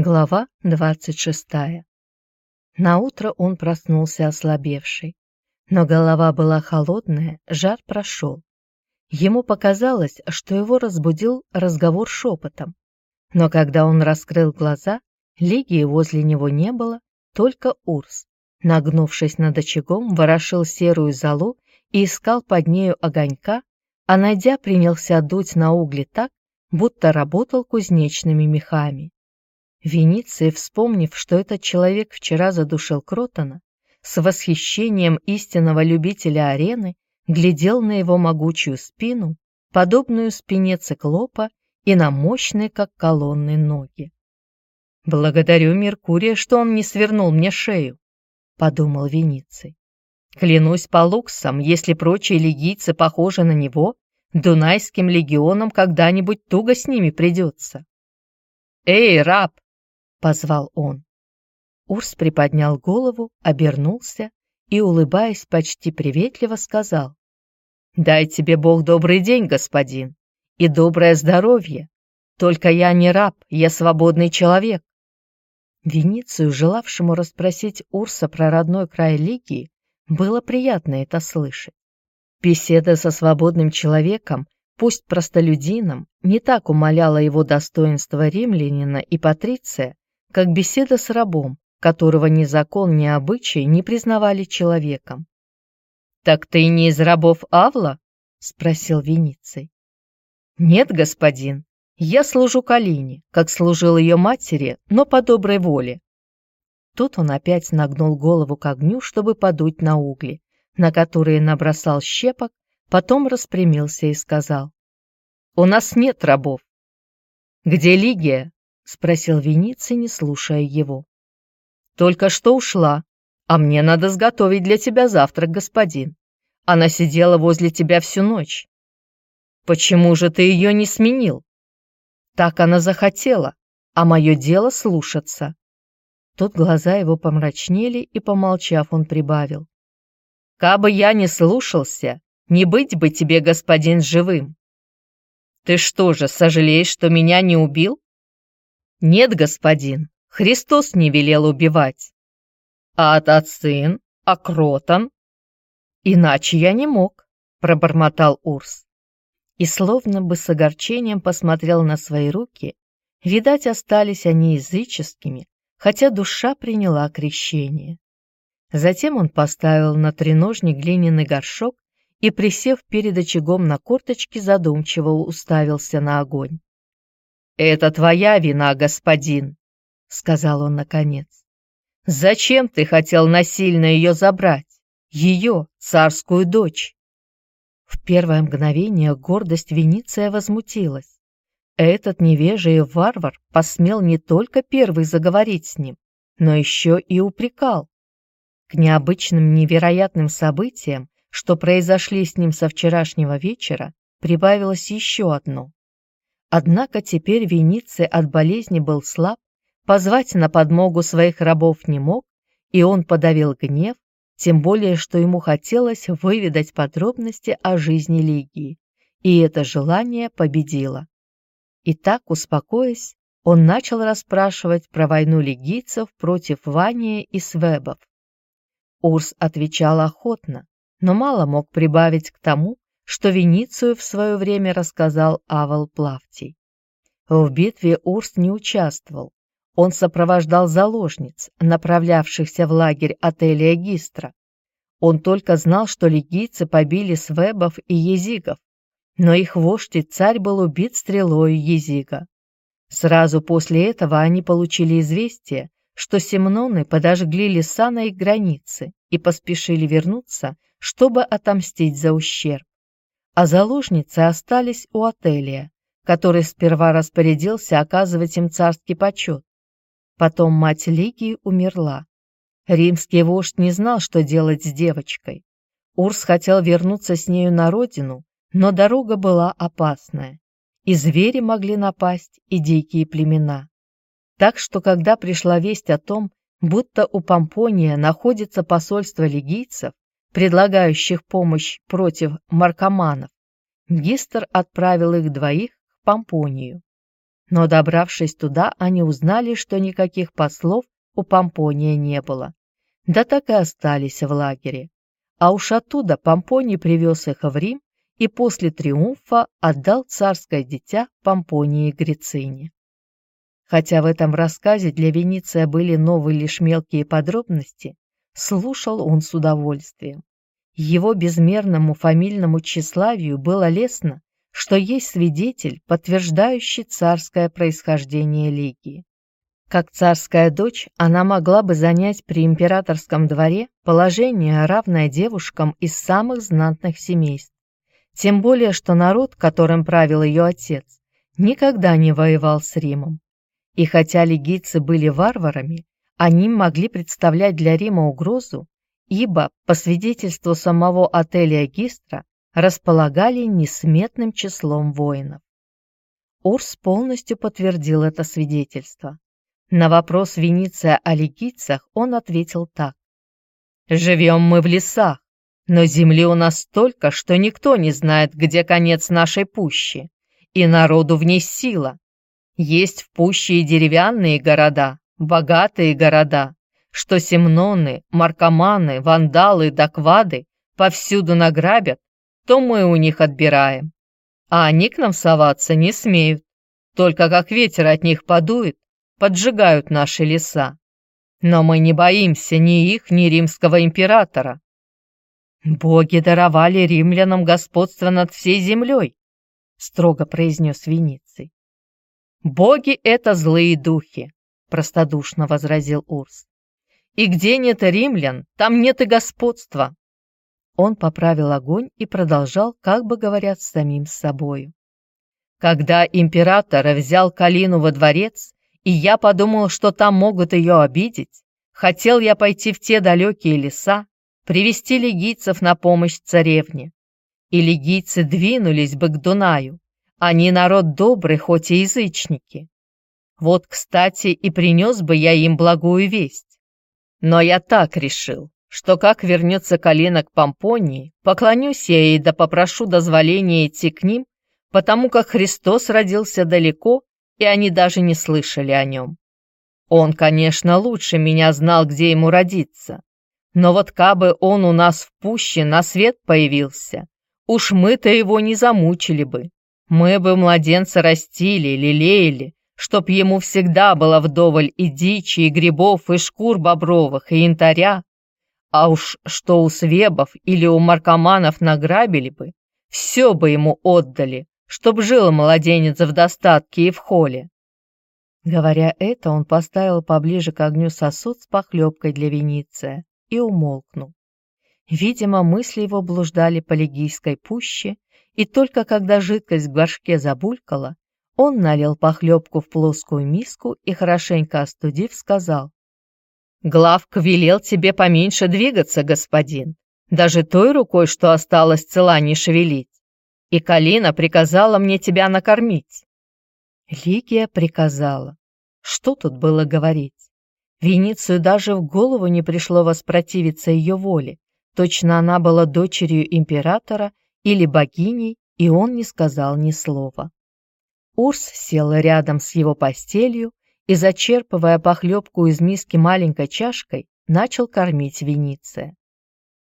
Глава двадцать шестая. Наутро он проснулся ослабевший, но голова была холодная, жар прошел. Ему показалось, что его разбудил разговор шепотом, но когда он раскрыл глаза, Лигии возле него не было, только Урс, нагнувшись над очагом, ворошил серую золу и искал под нею огонька, а найдя, принялся дуть на угли так, будто работал кузнечными мехами. Вениций, вспомнив, что этот человек вчера задушил Кротона, с восхищением истинного любителя арены глядел на его могучую спину, подобную спине циклопа и на мощные, как колонны, ноги. «Благодарю Меркурия, что он не свернул мне шею», — подумал Вениций. «Клянусь по луксам, если прочие легийцы похожи на него, Дунайским легионам когда-нибудь туго с ними придется». «Эй, раб, — позвал он. Урс приподнял голову, обернулся и, улыбаясь почти приветливо, сказал. «Дай тебе Бог добрый день, господин, и доброе здоровье. Только я не раб, я свободный человек». Веницию, желавшему расспросить Урса про родной край Лигии, было приятно это слышать. Беседа со свободным человеком, пусть простолюдином, не так умаляла его достоинство римлянина и патриция, как беседа с рабом, которого ни закон, ни обычай не признавали человеком. «Так ты не из рабов Авла?» — спросил Вениций. «Нет, господин, я служу Калине, как служил ее матери, но по доброй воле». Тут он опять нагнул голову к огню, чтобы подуть на угли, на которые набросал щепок, потом распрямился и сказал. «У нас нет рабов». «Где Лигия?» — спросил Вениций, не слушая его. «Только что ушла, а мне надо сготовить для тебя завтрак, господин. Она сидела возле тебя всю ночь. Почему же ты ее не сменил? Так она захотела, а мое дело слушаться». Тут глаза его помрачнели, и, помолчав, он прибавил. «Кабы я не слушался, не быть бы тебе, господин, живым. Ты что же, сожалеешь, что меня не убил? «Нет, господин, Христос не велел убивать». «А Атацин? А Кротон?» «Иначе я не мог», — пробормотал Урс. И словно бы с огорчением посмотрел на свои руки, видать, остались они языческими, хотя душа приняла крещение. Затем он поставил на треножник глиняный горшок и, присев перед очагом на корточки, задумчиво уставился на огонь. «Это твоя вина, господин», — сказал он наконец. «Зачем ты хотел насильно ее забрать? Ее, царскую дочь?» В первое мгновение гордость Вениция возмутилась. Этот невежий варвар посмел не только первый заговорить с ним, но еще и упрекал. К необычным невероятным событиям, что произошли с ним со вчерашнего вечера, прибавилось еще одно. Однако теперь Вениций от болезни был слаб, позвать на подмогу своих рабов не мог, и он подавил гнев, тем более, что ему хотелось выведать подробности о жизни Лигии, и это желание победило. И так, успокоясь, он начал расспрашивать про войну лигийцев против Вания и Свебов. Урс отвечал охотно, но мало мог прибавить к тому, что Веницию в свое время рассказал Авал Плавтий. В битве Урс не участвовал. Он сопровождал заложниц, направлявшихся в лагерь отеля Гистра. Он только знал, что лигийцы побили свебов и езигов, но их вождь и царь был убит стрелой езига. Сразу после этого они получили известие, что семноны подожгли леса на их границе и поспешили вернуться, чтобы отомстить за ущерб а заложницы остались у отеля, который сперва распорядился оказывать им царский почет. Потом мать Лигии умерла. Римский вождь не знал, что делать с девочкой. Урс хотел вернуться с нею на родину, но дорога была опасная. И звери могли напасть, и дикие племена. Так что, когда пришла весть о том, будто у Помпония находится посольство лигийцев, предлагающих помощь против маркоманов, Гистер отправил их двоих к Помпонию. Но добравшись туда, они узнали, что никаких послов у Помпония не было. Да так и остались в лагере. А уж оттуда Помпоний привез их в Рим и после триумфа отдал царское дитя Помпонии Грицине. Хотя в этом рассказе для Вениция были новые лишь мелкие подробности, слушал он с удовольствием. Его безмерному фамильному тщеславию было лестно, что есть свидетель, подтверждающий царское происхождение Лигии. Как царская дочь, она могла бы занять при императорском дворе положение, равное девушкам из самых знатных семейств. Тем более, что народ, которым правил ее отец, никогда не воевал с Римом. И хотя лигийцы были варварами, они могли представлять для Рима угрозу, ибо, по свидетельству самого отеля Гистра, располагали несметным числом воинов. Урс полностью подтвердил это свидетельство. На вопрос Вениция о лигийцах он ответил так. «Живем мы в лесах, но земли у нас столько, что никто не знает, где конец нашей пущи, и народу в ней сила. Есть в пуще и деревянные города, богатые города, что семноны, маркоманы, вандалы, доквады повсюду награбят, то мы у них отбираем. А они к нам соваться не смеют, только как ветер от них подует, поджигают наши леса. Но мы не боимся ни их, ни римского императора. Боги даровали римлянам господство над всей землей, строго произнес Вениций. «Боги — это злые духи», — простодушно возразил Урс. «И где нет римлян, там нет и господства». Он поправил огонь и продолжал, как бы говорят, самим собою. «Когда император взял Калину во дворец, и я подумал, что там могут ее обидеть, хотел я пойти в те далекие леса, привести легийцев на помощь царевне. И легийцы двинулись бы к Дунаю, они народ добрый, хоть и язычники. Вот, кстати, и принес бы я им благую весть. Но я так решил, что как вернется Калина к Помпонии, поклонюсь я ей да попрошу дозволения идти к ним, потому как Христос родился далеко, и они даже не слышали о нем. Он, конечно, лучше меня знал, где ему родиться, но вот кабы он у нас в пуще на свет появился, уж мы-то его не замучили бы. Мы бы младенца растили, лелеяли, чтоб ему всегда было вдоволь и дичи, и грибов, и шкур бобровых, и янтаря. А уж что у свебов или у маркоманов награбили бы, все бы ему отдали, чтоб жил младенец в достатке и в холе. Говоря это, он поставил поближе к огню сосуд с похлебкой для Вениция и умолкнул. Видимо, мысли его блуждали по легийской пуще, и только когда жидкость в горшке забулькала, он налил похлебку в плоскую миску и, хорошенько остудив, сказал. «Главк велел тебе поменьше двигаться, господин, даже той рукой, что осталось цела, не шевелить. И Калина приказала мне тебя накормить». Лигия приказала. Что тут было говорить? Веницию даже в голову не пришло воспротивиться ее воле. Точно она была дочерью императора или богиней, и он не сказал ни слова. Урс сел рядом с его постелью и, зачерпывая похлебку из миски маленькой чашкой, начал кормить Вениция.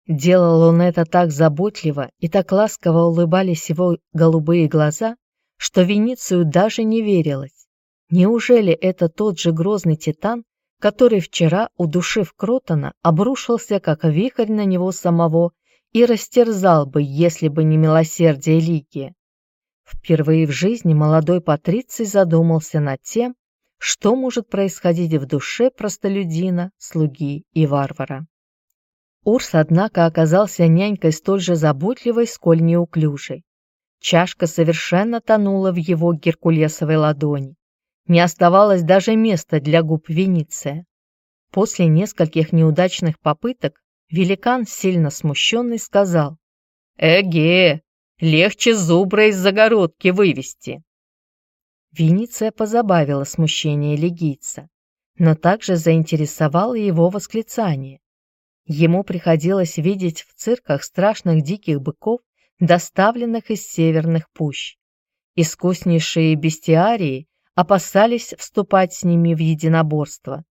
Делал он это так заботливо и так ласково улыбались его голубые глаза, что Веницию даже не верилось. Неужели это тот же грозный титан, который вчера, удушив Кротона, обрушился как вихрь на него самого и растерзал бы, если бы не милосердие Лигия. Впервые в жизни молодой Патриций задумался над тем, что может происходить в душе простолюдина, слуги и варвара. Урс, однако, оказался нянькой столь же заботливой, сколь неуклюжей. Чашка совершенно тонула в его геркулесовой ладони. Не оставалось даже места для губ Вениция. После нескольких неудачных попыток Великан, сильно смущенный, сказал, «Эге, легче зубра из загородки вывести». Вениция позабавила смущение легийца, но также заинтересовало его восклицание. Ему приходилось видеть в цирках страшных диких быков, доставленных из северных пущ. Искуснейшие бестиарии опасались вступать с ними в единоборство,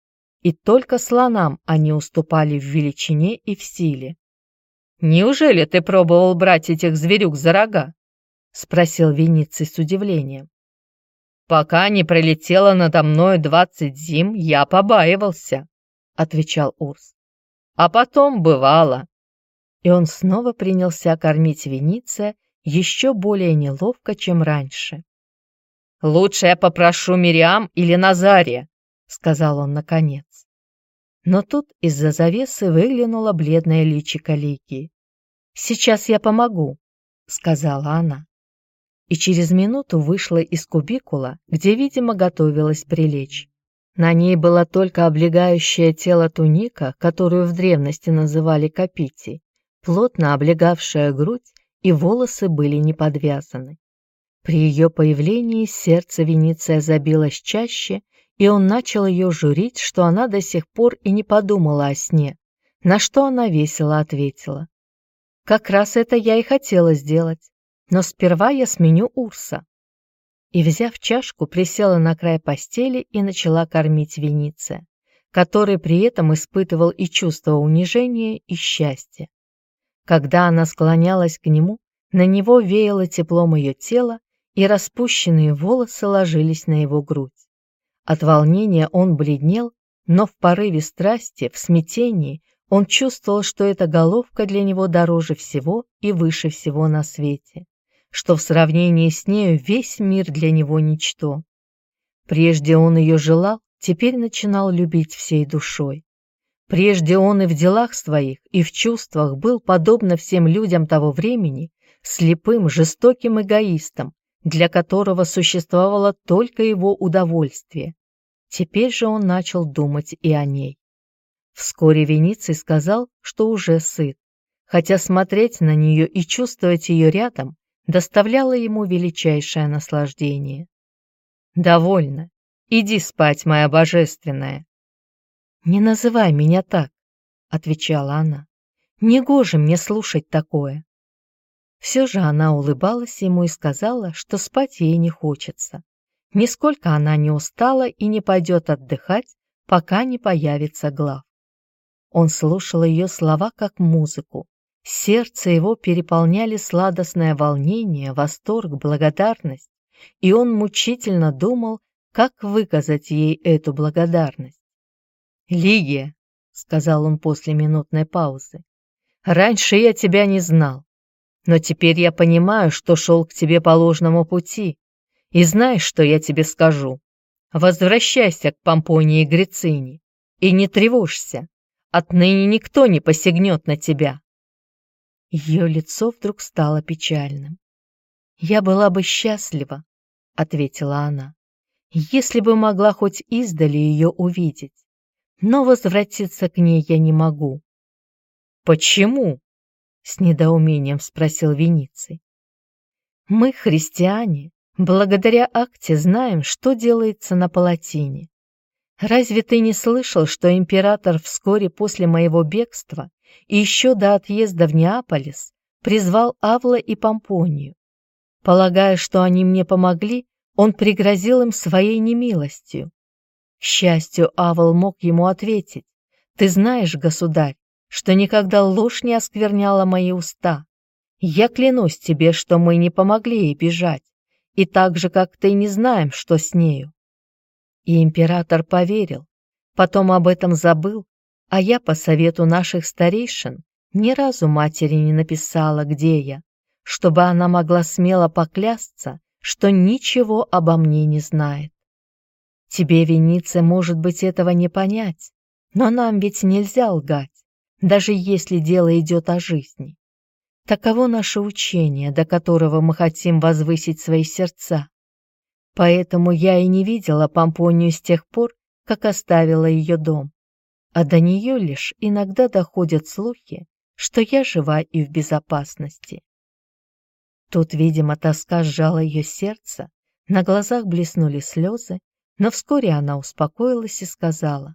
и только слонам они уступали в величине и в силе. «Неужели ты пробовал брать этих зверюк за рога?» — спросил Вениций с удивлением. «Пока не пролетело надо мной двадцать зим, я побаивался», — отвечал Урс. «А потом бывало». И он снова принялся кормить Вениция еще более неловко, чем раньше. «Лучше я попрошу Мириам или Назария», — сказал он наконец. Но тут из-за завесы выглянула бледная личико Ликии. «Сейчас я помогу», — сказала она. И через минуту вышла из кубикула, где, видимо, готовилась прилечь. На ней была только облегающее тело туника, которую в древности называли капити, плотно облегавшая грудь, и волосы были не подвязаны. При ее появлении сердце Вениция забилось чаще, и он начал ее журить, что она до сих пор и не подумала о сне, на что она весело ответила. «Как раз это я и хотела сделать, но сперва я сменю Урса». И, взяв чашку, присела на край постели и начала кормить Вениция, который при этом испытывал и чувство унижения, и счастья. Когда она склонялась к нему, на него веяло теплом ее тела, и распущенные волосы ложились на его грудь. От волнения он бледнел, но в порыве страсти, в смятении, он чувствовал, что эта головка для него дороже всего и выше всего на свете, что в сравнении с нею весь мир для него ничто. Прежде он ее желал, теперь начинал любить всей душой. Прежде он и в делах своих, и в чувствах был, подобно всем людям того времени, слепым, жестоким эгоистом, для которого существовало только его удовольствие. Теперь же он начал думать и о ней. Вскоре Вениций сказал, что уже сыт, хотя смотреть на нее и чувствовать ее рядом доставляло ему величайшее наслаждение. «Довольно. Иди спать, моя божественная». «Не называй меня так», — отвечала она. «Негоже мне слушать такое. Все же она улыбалась ему и сказала, что спать ей не хочется. Нисколько она не устала и не пойдет отдыхать, пока не появится глав. Он слушал ее слова как музыку. Сердце его переполняли сладостное волнение, восторг, благодарность, и он мучительно думал, как выказать ей эту благодарность. «Лигия», — сказал он после минутной паузы, — «раньше я тебя не знал. Но теперь я понимаю, что шел к тебе по ложному пути. И знаешь, что я тебе скажу? Возвращайся к Помпонии и Грицине и не тревожься. Отныне никто не посягнет на тебя. Ее лицо вдруг стало печальным. «Я была бы счастлива», — ответила она, «если бы могла хоть издали ее увидеть. Но возвратиться к ней я не могу». «Почему?» С недоумением спросил Вениций. Мы, христиане, благодаря акте знаем, что делается на палатине. Разве ты не слышал, что император вскоре после моего бегства и еще до отъезда в Неаполис призвал Авла и Помпонию? Полагая, что они мне помогли, он пригрозил им своей немилостью. К счастью, Авл мог ему ответить, «Ты знаешь, государь, что никогда ложь не оскверняла мои уста. Я клянусь тебе, что мы не помогли ей бежать, и так же, как ты, не знаем, что с нею. И император поверил, потом об этом забыл, а я по совету наших старейшин ни разу матери не написала, где я, чтобы она могла смело поклясться, что ничего обо мне не знает. Тебе, Венице, может быть, этого не понять, но нам ведь нельзя лгать даже если дело идет о жизни. Таково наше учение, до которого мы хотим возвысить свои сердца. Поэтому я и не видела Помпонию с тех пор, как оставила ее дом. А до нее лишь иногда доходят слухи, что я жива и в безопасности. Тут, видимо, тоска сжала ее сердце, на глазах блеснули слезы, но вскоре она успокоилась и сказала,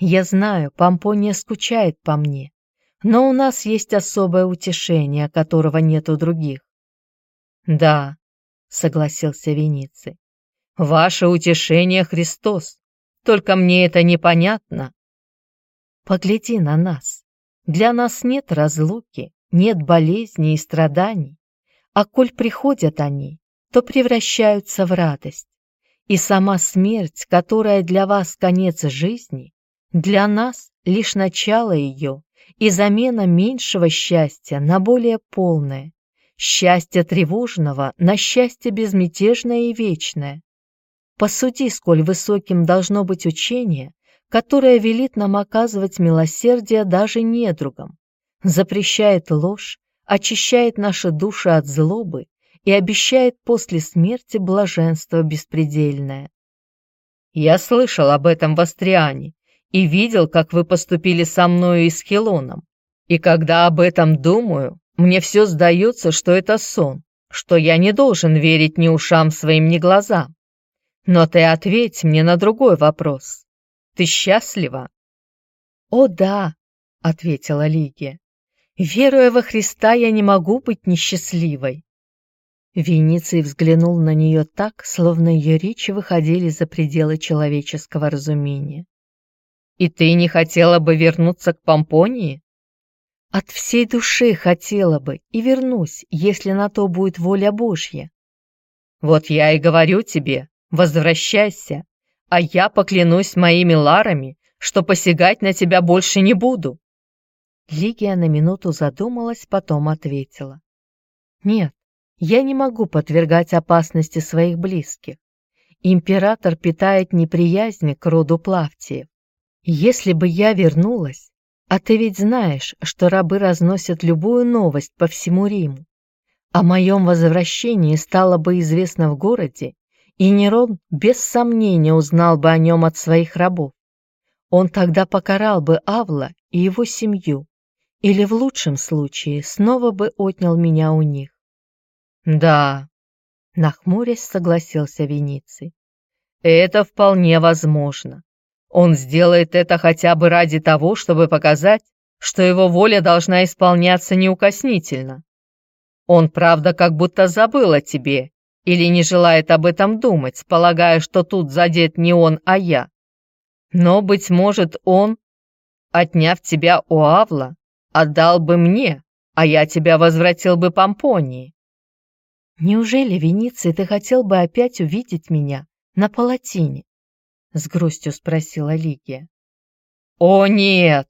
я знаю, Помпония скучает по мне, но у нас есть особое утешение, которого нет у других. Да, согласился Вениций. Ваше утешение Христос. Только мне это непонятно. Погляди на нас. Для нас нет разлуки, нет болезней и страданий. А коль приходят они, то превращаются в радость. И сама смерть, которая для вас конец жизни, для нас лишь начало ее и замена меньшего счастья на более полное, счастье тревожного на счастье безмятежное и вечное. Посуди, сколь высоким должно быть учение, которое велит нам оказывать милосердие даже недругам, запрещает ложь, очищает наши души от злобы и обещает после смерти блаженство беспредельное. Я слышал об этом в Астриане и видел, как вы поступили со мною и с Хелоном. И когда об этом думаю, мне все сдается, что это сон, что я не должен верить ни ушам своим, ни глазам. Но ты ответь мне на другой вопрос. Ты счастлива?» «О, да», — ответила Лигия. «Веруя во Христа, я не могу быть несчастливой». Вениций взглянул на нее так, словно ее речи выходили за пределы человеческого разумения. «И ты не хотела бы вернуться к Помпонии?» «От всей души хотела бы и вернусь, если на то будет воля Божья». «Вот я и говорю тебе, Возвращайся, а я поклянусь моими ларами, что посягать на тебя больше не буду». Лигия на минуту задумалась, потом ответила. «Нет, я не могу подвергать опасности своих близких. Император питает неприязнь к роду Плавтиев. Если бы я вернулась, а ты ведь знаешь, что рабы разносят любую новость по всему Риму, о моем возвращении стало бы известно в городе, и Нерон без сомнения узнал бы о нем от своих рабов. Он тогда покарал бы Авла и его семью, или в лучшем случае снова бы отнял меня у них. «Да», — нахмурясь согласился Вениций, — «это вполне возможно. Он сделает это хотя бы ради того, чтобы показать, что его воля должна исполняться неукоснительно. Он, правда, как будто забыл о тебе или не желает об этом думать, полагая, что тут задет не он, а я. Но, быть может, он, отняв тебя у Авла, отдал бы мне, а я тебя возвратил бы Помпонии. Неужели, Вениций, ты хотел бы опять увидеть меня на палатине? С грустью спросила Лигия. О, нет,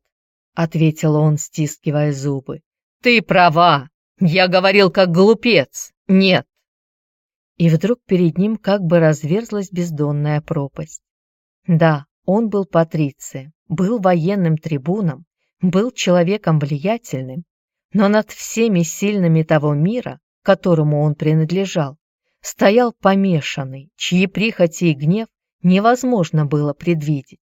ответил он, стискивая зубы. Ты права. Я говорил как глупец. Нет, и вдруг перед ним как бы разверзлась бездонная пропасть. Да, он был патрицием, был военным трибуном, был человеком влиятельным, но над всеми сильными того мира, которому он принадлежал, стоял помешанный, чьи прихоти и гнев невозможно было предвидеть.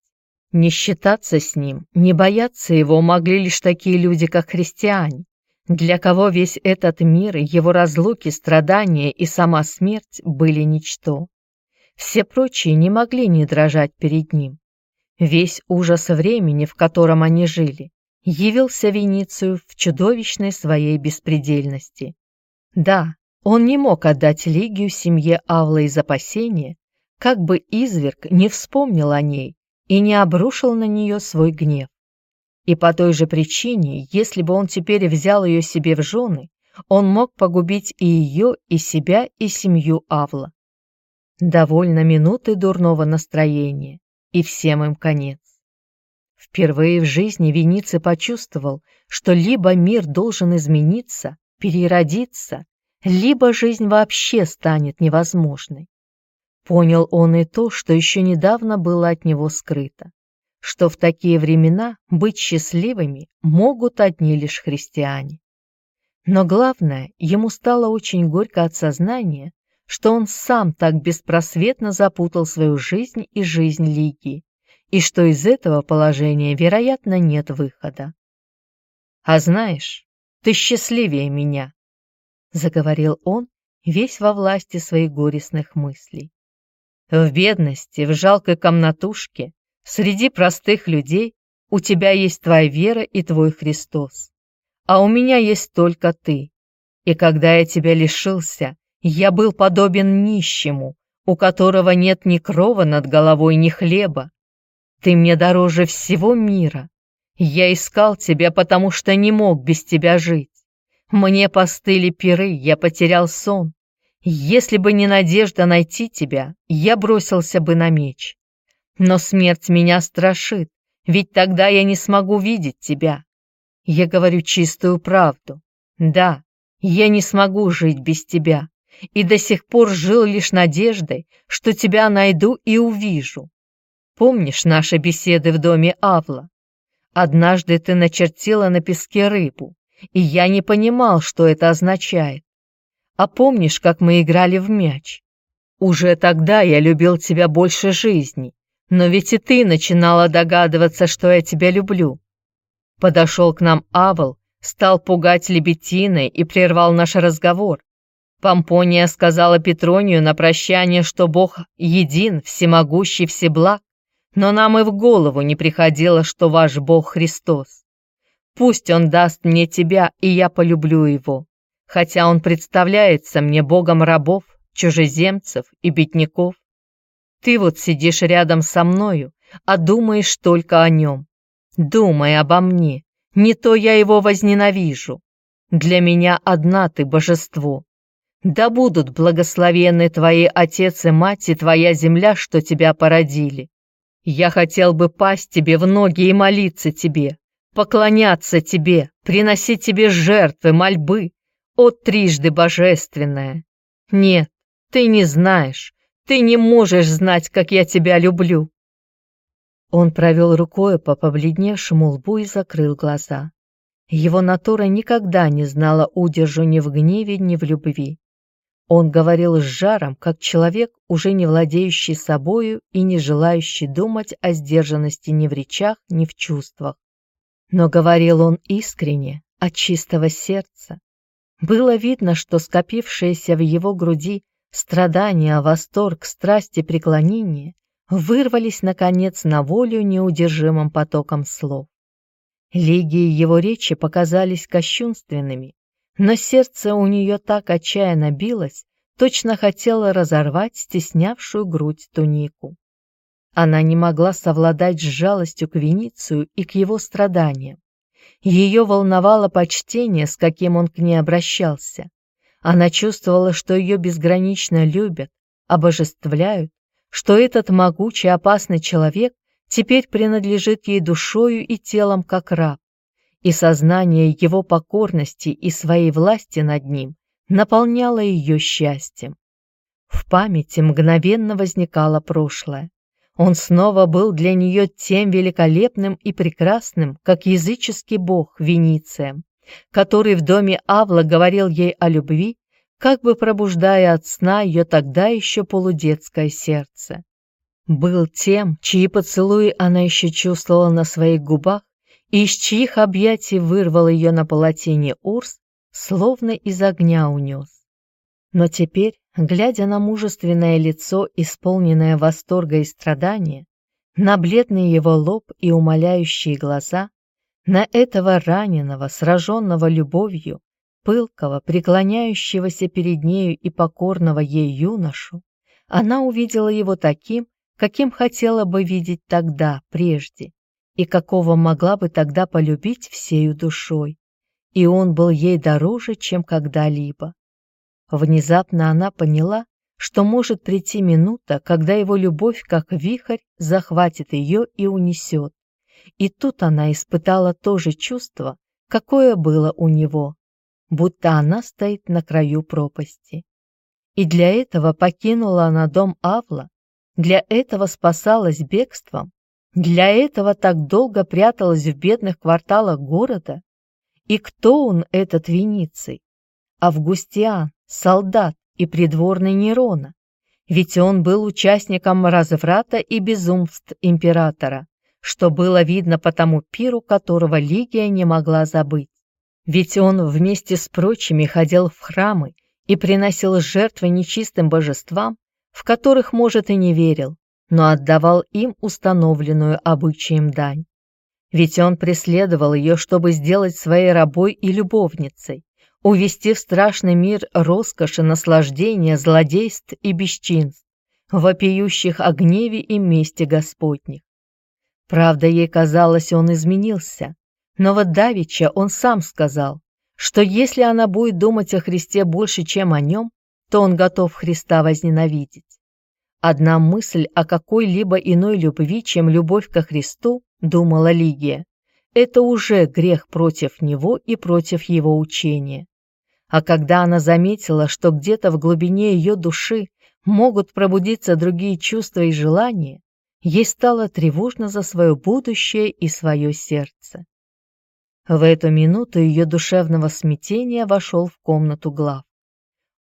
Не считаться с ним, не бояться его могли лишь такие люди, как христиане, для кого весь этот мир, его разлуки, страдания и сама смерть были ничто. Все прочие не могли не дрожать перед ним. Весь ужас времени, в котором они жили, явился Веницию в чудовищной своей беспредельности. Да, он не мог отдать Лигию семье Авла из опасения, как бы изверг не вспомнил о ней и не обрушил на нее свой гнев. И по той же причине, если бы он теперь взял ее себе в жены, он мог погубить и ее, и себя, и семью Авла. Довольно минуты дурного настроения, и всем им конец. Впервые в жизни Вениций почувствовал, что либо мир должен измениться, переродиться, либо жизнь вообще станет невозможной. Понял он и то, что еще недавно было от него скрыто что в такие времена быть счастливыми могут одни лишь христиане. Но главное, ему стало очень горько от сознания, что он сам так беспросветно запутал свою жизнь и жизнь Лигии, и что из этого положения, вероятно, нет выхода. «А знаешь, ты счастливее меня», — заговорил он, весь во власти своих горестных мыслей. «В бедности, в жалкой комнатушке, Среди простых людей у тебя есть твоя вера и твой Христос, а у меня есть только ты. И когда я тебя лишился, я был подобен нищему, у которого нет ни крова над головой, ни хлеба. Ты мне дороже всего мира. Я искал тебя, потому что не мог без тебя жить. Мне постыли пиры, я потерял сон. Если бы не надежда найти тебя, я бросился бы на меч. Но смерть меня страшит, ведь тогда я не смогу видеть тебя. Я говорю чистую правду. Да, я не смогу жить без тебя, и до сих пор жил лишь надеждой, что тебя найду и увижу. Помнишь наши беседы в доме Авла? Однажды ты начертила на песке рыбу, и я не понимал, что это означает. А помнишь, как мы играли в мяч? Уже тогда я любил тебя больше жизни, но ведь и ты начинала догадываться, что я тебя люблю. Подошел к нам Авл, стал пугать лебетиной и прервал наш разговор. Помпония сказала Петронию на прощание, что Бог един, всемогущий, всеблаг, но нам и в голову не приходило, что ваш Бог Христос. Пусть Он даст мне тебя, и я полюблю Его, хотя Он представляется мне Богом рабов, чужеземцев и бедняков. Ты вот сидишь рядом со мною, а думаешь только о нем. Думай обо мне, не то я его возненавижу. Для меня одна ты божество. Да будут благословенны твои отец и мать и твоя земля, что тебя породили. Я хотел бы пасть тебе в ноги и молиться тебе, поклоняться тебе, приносить тебе жертвы, мольбы, о трижды божественное. Нет, ты не знаешь, ты не можешь знать, как я тебя люблю. Он провел рукой по побледневшему лбу и закрыл глаза. Его натура никогда не знала удержу ни в гневе, ни в любви. Он говорил с жаром, как человек, уже не владеющий собою и не желающий думать о сдержанности ни в речах, ни в чувствах. Но говорил он искренне, от чистого сердца. Было видно, что скопившиеся в его груди страдания, восторг, страсть и преклонение вырвались, наконец, на волю неудержимым потоком слов. Лигии его речи показались кощунственными, но сердце у нее так отчаянно билось, точно хотело разорвать стеснявшую грудь тунику. Она не могла совладать с жалостью к Веницию и к его страданиям. Ее волновало почтение, с каким он к ней обращался. Она чувствовала, что ее безгранично любят, обожествляют, что этот могучий опасный человек теперь принадлежит ей душою и телом как раб и сознание его покорности и своей власти над ним наполняло ее счастьем. В памяти мгновенно возникало прошлое. Он снова был для нее тем великолепным и прекрасным, как языческий бог Веницием, который в доме Авла говорил ей о любви, как бы пробуждая от сна ее тогда еще полудетское сердце. Был тем, чьи поцелуи она еще чувствовала на своих губах, из чьих объятий вырвал ее на полотене Урс, словно из огня унес. Но теперь, глядя на мужественное лицо, исполненное восторга и страдания, на бледный его лоб и умоляющие глаза, на этого раненого, сраженного любовью, пылкого, преклоняющегося перед нею и покорного ей юношу, она увидела его таким, каким хотела бы видеть тогда, прежде, и какого могла бы тогда полюбить всею душой, и он был ей дороже, чем когда-либо. Внезапно она поняла, что может прийти минута, когда его любовь, как вихрь, захватит ее и унесет. И тут она испытала то же чувство, какое было у него, будто она стоит на краю пропасти. И для этого покинула она дом Авла, для этого спасалась бегством, для этого так долго пряталась в бедных кварталах города? И кто он, этот Вениций? Августиан, солдат и придворный Нерона. Ведь он был участником разврата и безумств императора, что было видно по тому пиру, которого Лигия не могла забыть. Ведь он вместе с прочими ходил в храмы и приносил жертвы нечистым божествам, в которых, может, и не верил, но отдавал им установленную обычаем дань. Ведь он преследовал ее, чтобы сделать своей рабой и любовницей, увести в страшный мир роскоши, наслаждения, злодейств и бесчинств, вопиющих о гневе и мести Господних. Правда, ей казалось, он изменился, но вот Давича он сам сказал, что если она будет думать о Христе больше, чем о нем, то он готов Христа возненавидеть. Одна мысль о какой-либо иной любви, чем любовь ко Христу, думала Лигия, это уже грех против него и против его учения. А когда она заметила, что где-то в глубине ее души могут пробудиться другие чувства и желания, ей стало тревожно за свое будущее и свое сердце. В эту минуту ее душевного смятения вошел в комнату глав.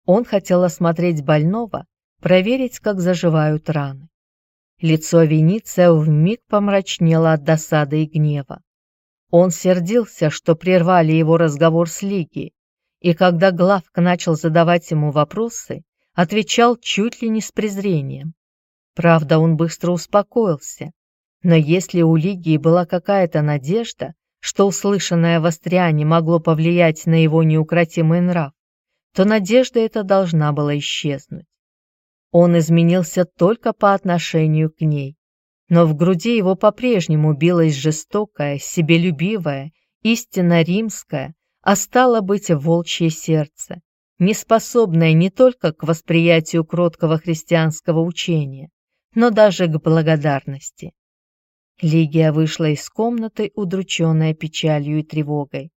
Он хотел осмотреть больного, проверить, как заживают раны. Лицо Вениция вмиг помрачнело от досады и гнева. Он сердился, что прервали его разговор с Лигией, и когда Главк начал задавать ему вопросы, отвечал чуть ли не с презрением. Правда, он быстро успокоился, но если у Лигии была какая-то надежда, что услышанное в Астриане могло повлиять на его неукротимый нрав, то надежда эта должна была исчезнуть. Он изменился только по отношению к ней, но в груди его по-прежнему билось жестокое, себелюбивое, истинно римское, а стало быть волчье сердце, неспособное не только к восприятию кроткого христианского учения, но даже к благодарности. Лигия вышла из комнаты, удрученная печалью и тревогой.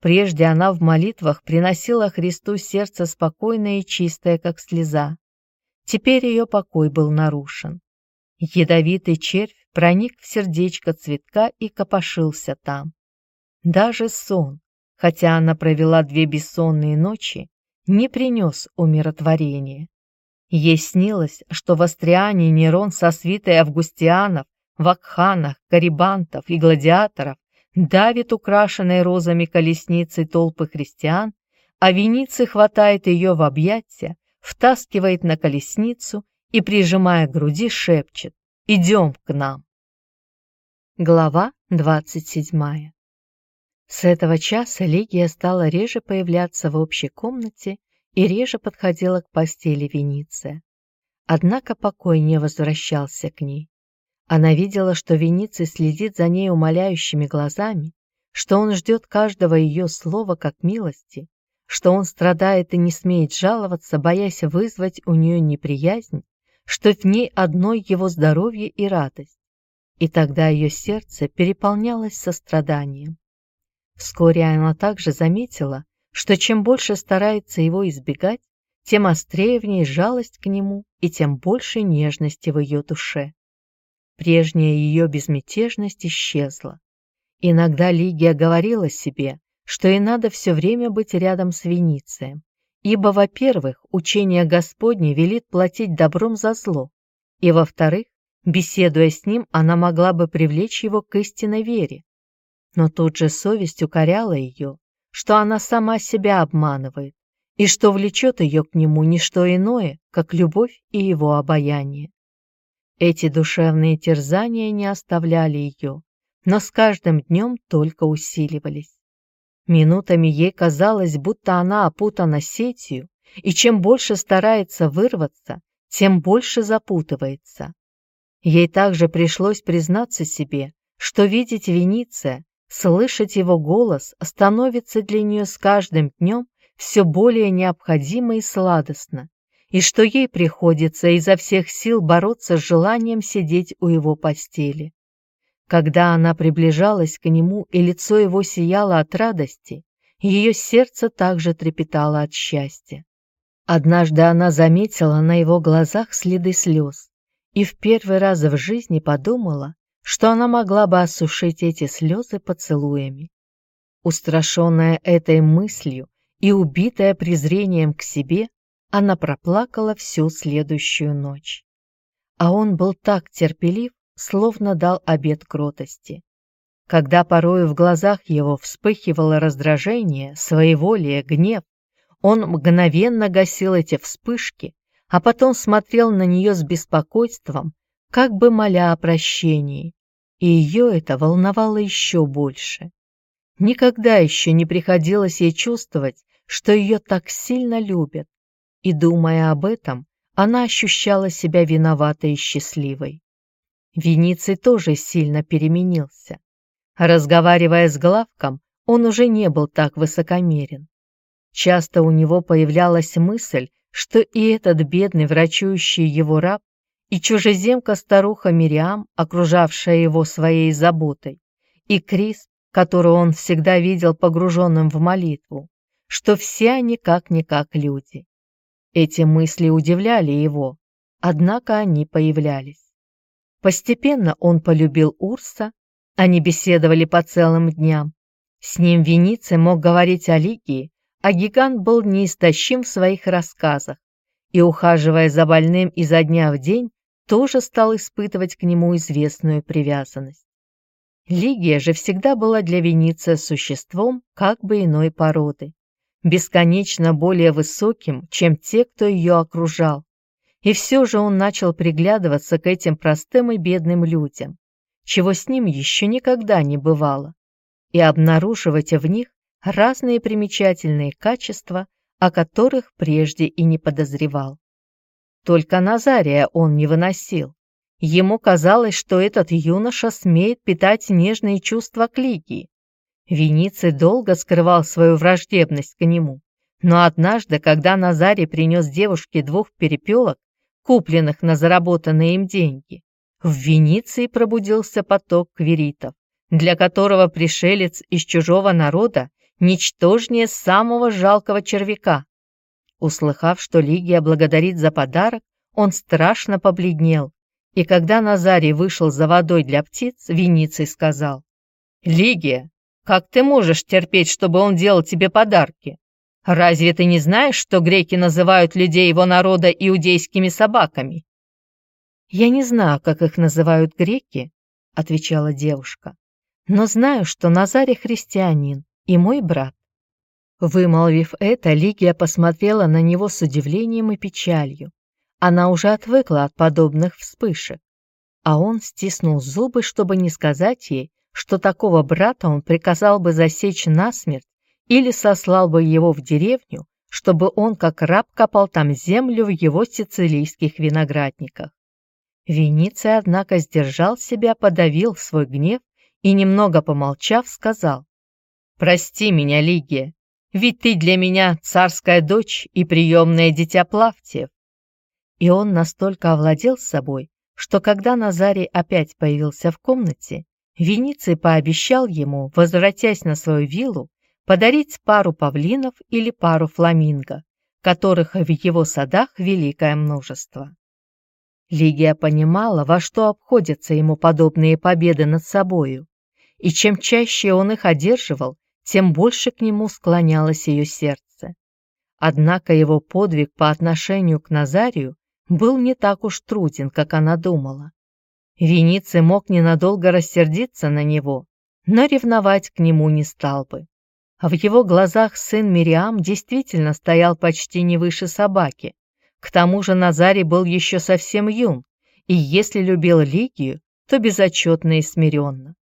Прежде она в молитвах приносила Христу сердце спокойное и чистое, как слеза. Теперь ее покой был нарушен. Ядовитый червь проник в сердечко цветка и копошился там. Даже сон, хотя она провела две бессонные ночи, не принес умиротворения. Ей снилось, что в Астриане Нерон со свитой августианов, вакханах, карибантов и гладиаторов давит украшенной розами колесницей толпы христиан, а Вениций хватает ее в объятия, втаскивает на колесницу и, прижимая к груди, шепчет «Идем к нам». Глава двадцать седьмая С этого часа Лигия стала реже появляться в общей комнате и реже подходила к постели Вениция. Однако покой не возвращался к ней. Она видела, что Вениций следит за ней умоляющими глазами, что он ждет каждого ее слова как милости, что он страдает и не смеет жаловаться, боясь вызвать у нее неприязнь, что в ней одно его здоровье и радость. И тогда ее сердце переполнялось состраданием. Вскоре она также заметила, что чем больше старается его избегать, тем острее в ней жалость к нему и тем больше нежности в ее душе. Прежняя ее безмятежность исчезла. Иногда Лигия говорила себе, что и надо все время быть рядом с Веницием, ибо, во-первых, учение Господне велит платить добром за зло, и, во-вторых, беседуя с ним, она могла бы привлечь его к истинной вере. Но тут же совесть укоряла ее, что она сама себя обманывает и что влечет ее к нему не что иное, как любовь и его обаяние. Эти душевные терзания не оставляли ее, но с каждым днем только усиливались. Минутами ей казалось, будто она опутана сетью, и чем больше старается вырваться, тем больше запутывается. Ей также пришлось признаться себе, что видеть Вениция Слышать его голос становится для нее с каждым днем все более необходимо и сладостно, и что ей приходится изо всех сил бороться с желанием сидеть у его постели. Когда она приближалась к нему и лицо его сияло от радости, ее сердце также трепетало от счастья. Однажды она заметила на его глазах следы слез и в первый раз в жизни подумала, что она могла бы осушить эти слезы поцелуями. Устрашенная этой мыслью и убитая презрением к себе, она проплакала всю следующую ночь. А он был так терпелив, словно дал обет кротости. Когда порою в глазах его вспыхивало раздражение, своеволие, гнев, он мгновенно гасил эти вспышки, а потом смотрел на нее с беспокойством, как бы моля о прощении, и ее это волновало еще больше. Никогда еще не приходилось ей чувствовать, что ее так сильно любят, и, думая об этом, она ощущала себя виноватой и счастливой. Вениций тоже сильно переменился. Разговаривая с Главком, он уже не был так высокомерен. Часто у него появлялась мысль, что и этот бедный врачующий его раб, и чужеземка-старуха Мириам, окружавшая его своей заботой, и Крис, которого он всегда видел погруженным в молитву, что все они как-никак люди. Эти мысли удивляли его, однако они появлялись. Постепенно он полюбил Урса, они беседовали по целым дням. С ним Вениций мог говорить о Лигии, а гигант был неистощим в своих рассказах и, ухаживая за больным изо дня в день, тоже стал испытывать к нему известную привязанность. Лигия же всегда была для Вениция существом как бы иной породы, бесконечно более высоким, чем те, кто ее окружал. И все же он начал приглядываться к этим простым и бедным людям, чего с ним еще никогда не бывало, и обнаруживать в них разные примечательные качества, о которых прежде и не подозревал. Только Назария он не выносил. Ему казалось, что этот юноша смеет питать нежные чувства к Лигии. Вениций долго скрывал свою враждебность к нему, но однажды, когда Назарий принес девушке двух перепелок, купленных на заработанные им деньги, в Венеции пробудился поток квиритов, для которого пришелец из чужого народа ничтожнее самого жалкого червяка. Услыхав, что Лигия благодарит за подарок, он страшно побледнел, и когда Назарий вышел за водой для птиц, Вениций сказал, «Лигия, как ты можешь терпеть, чтобы он делал тебе подарки? Разве ты не знаешь, что греки называют людей его народа иудейскими собаками?» «Я не знаю, как их называют греки», — отвечала девушка, «но знаю, что Назарий христианин, и мой брат. Вымолвив это, Лигия посмотрела на него с удивлением и печалью. Она уже отвыкла от подобных вспышек. А он стиснул зубы, чтобы не сказать ей, что такого брата он приказал бы засечь насмерть или сослал бы его в деревню, чтобы он как раб копал там землю в его сицилийских виноградниках. Вениций, однако, сдержал себя, подавил свой гнев и, немного помолчав, сказал, Прости меня, Лигия, ведь ты для меня царская дочь и приемное дитя Плавтиев. И он настолько овладел собой, что когда Назарий опять появился в комнате, Вениций пообещал ему, возвратясь на свою виллу, подарить пару павлинов или пару фламинго, которых в его садах великое множество. Лигия понимала, во что обходятся ему подобные победы над собою, и чем чаще он их одерживал, тем больше к нему склонялось ее сердце. Однако его подвиг по отношению к Назарию был не так уж труден, как она думала. Вениций мог ненадолго рассердиться на него, но ревновать к нему не стал бы. В его глазах сын Мириам действительно стоял почти не выше собаки. К тому же Назарий был еще совсем юн, и если любил Лигию, то безотчетно и смиренно.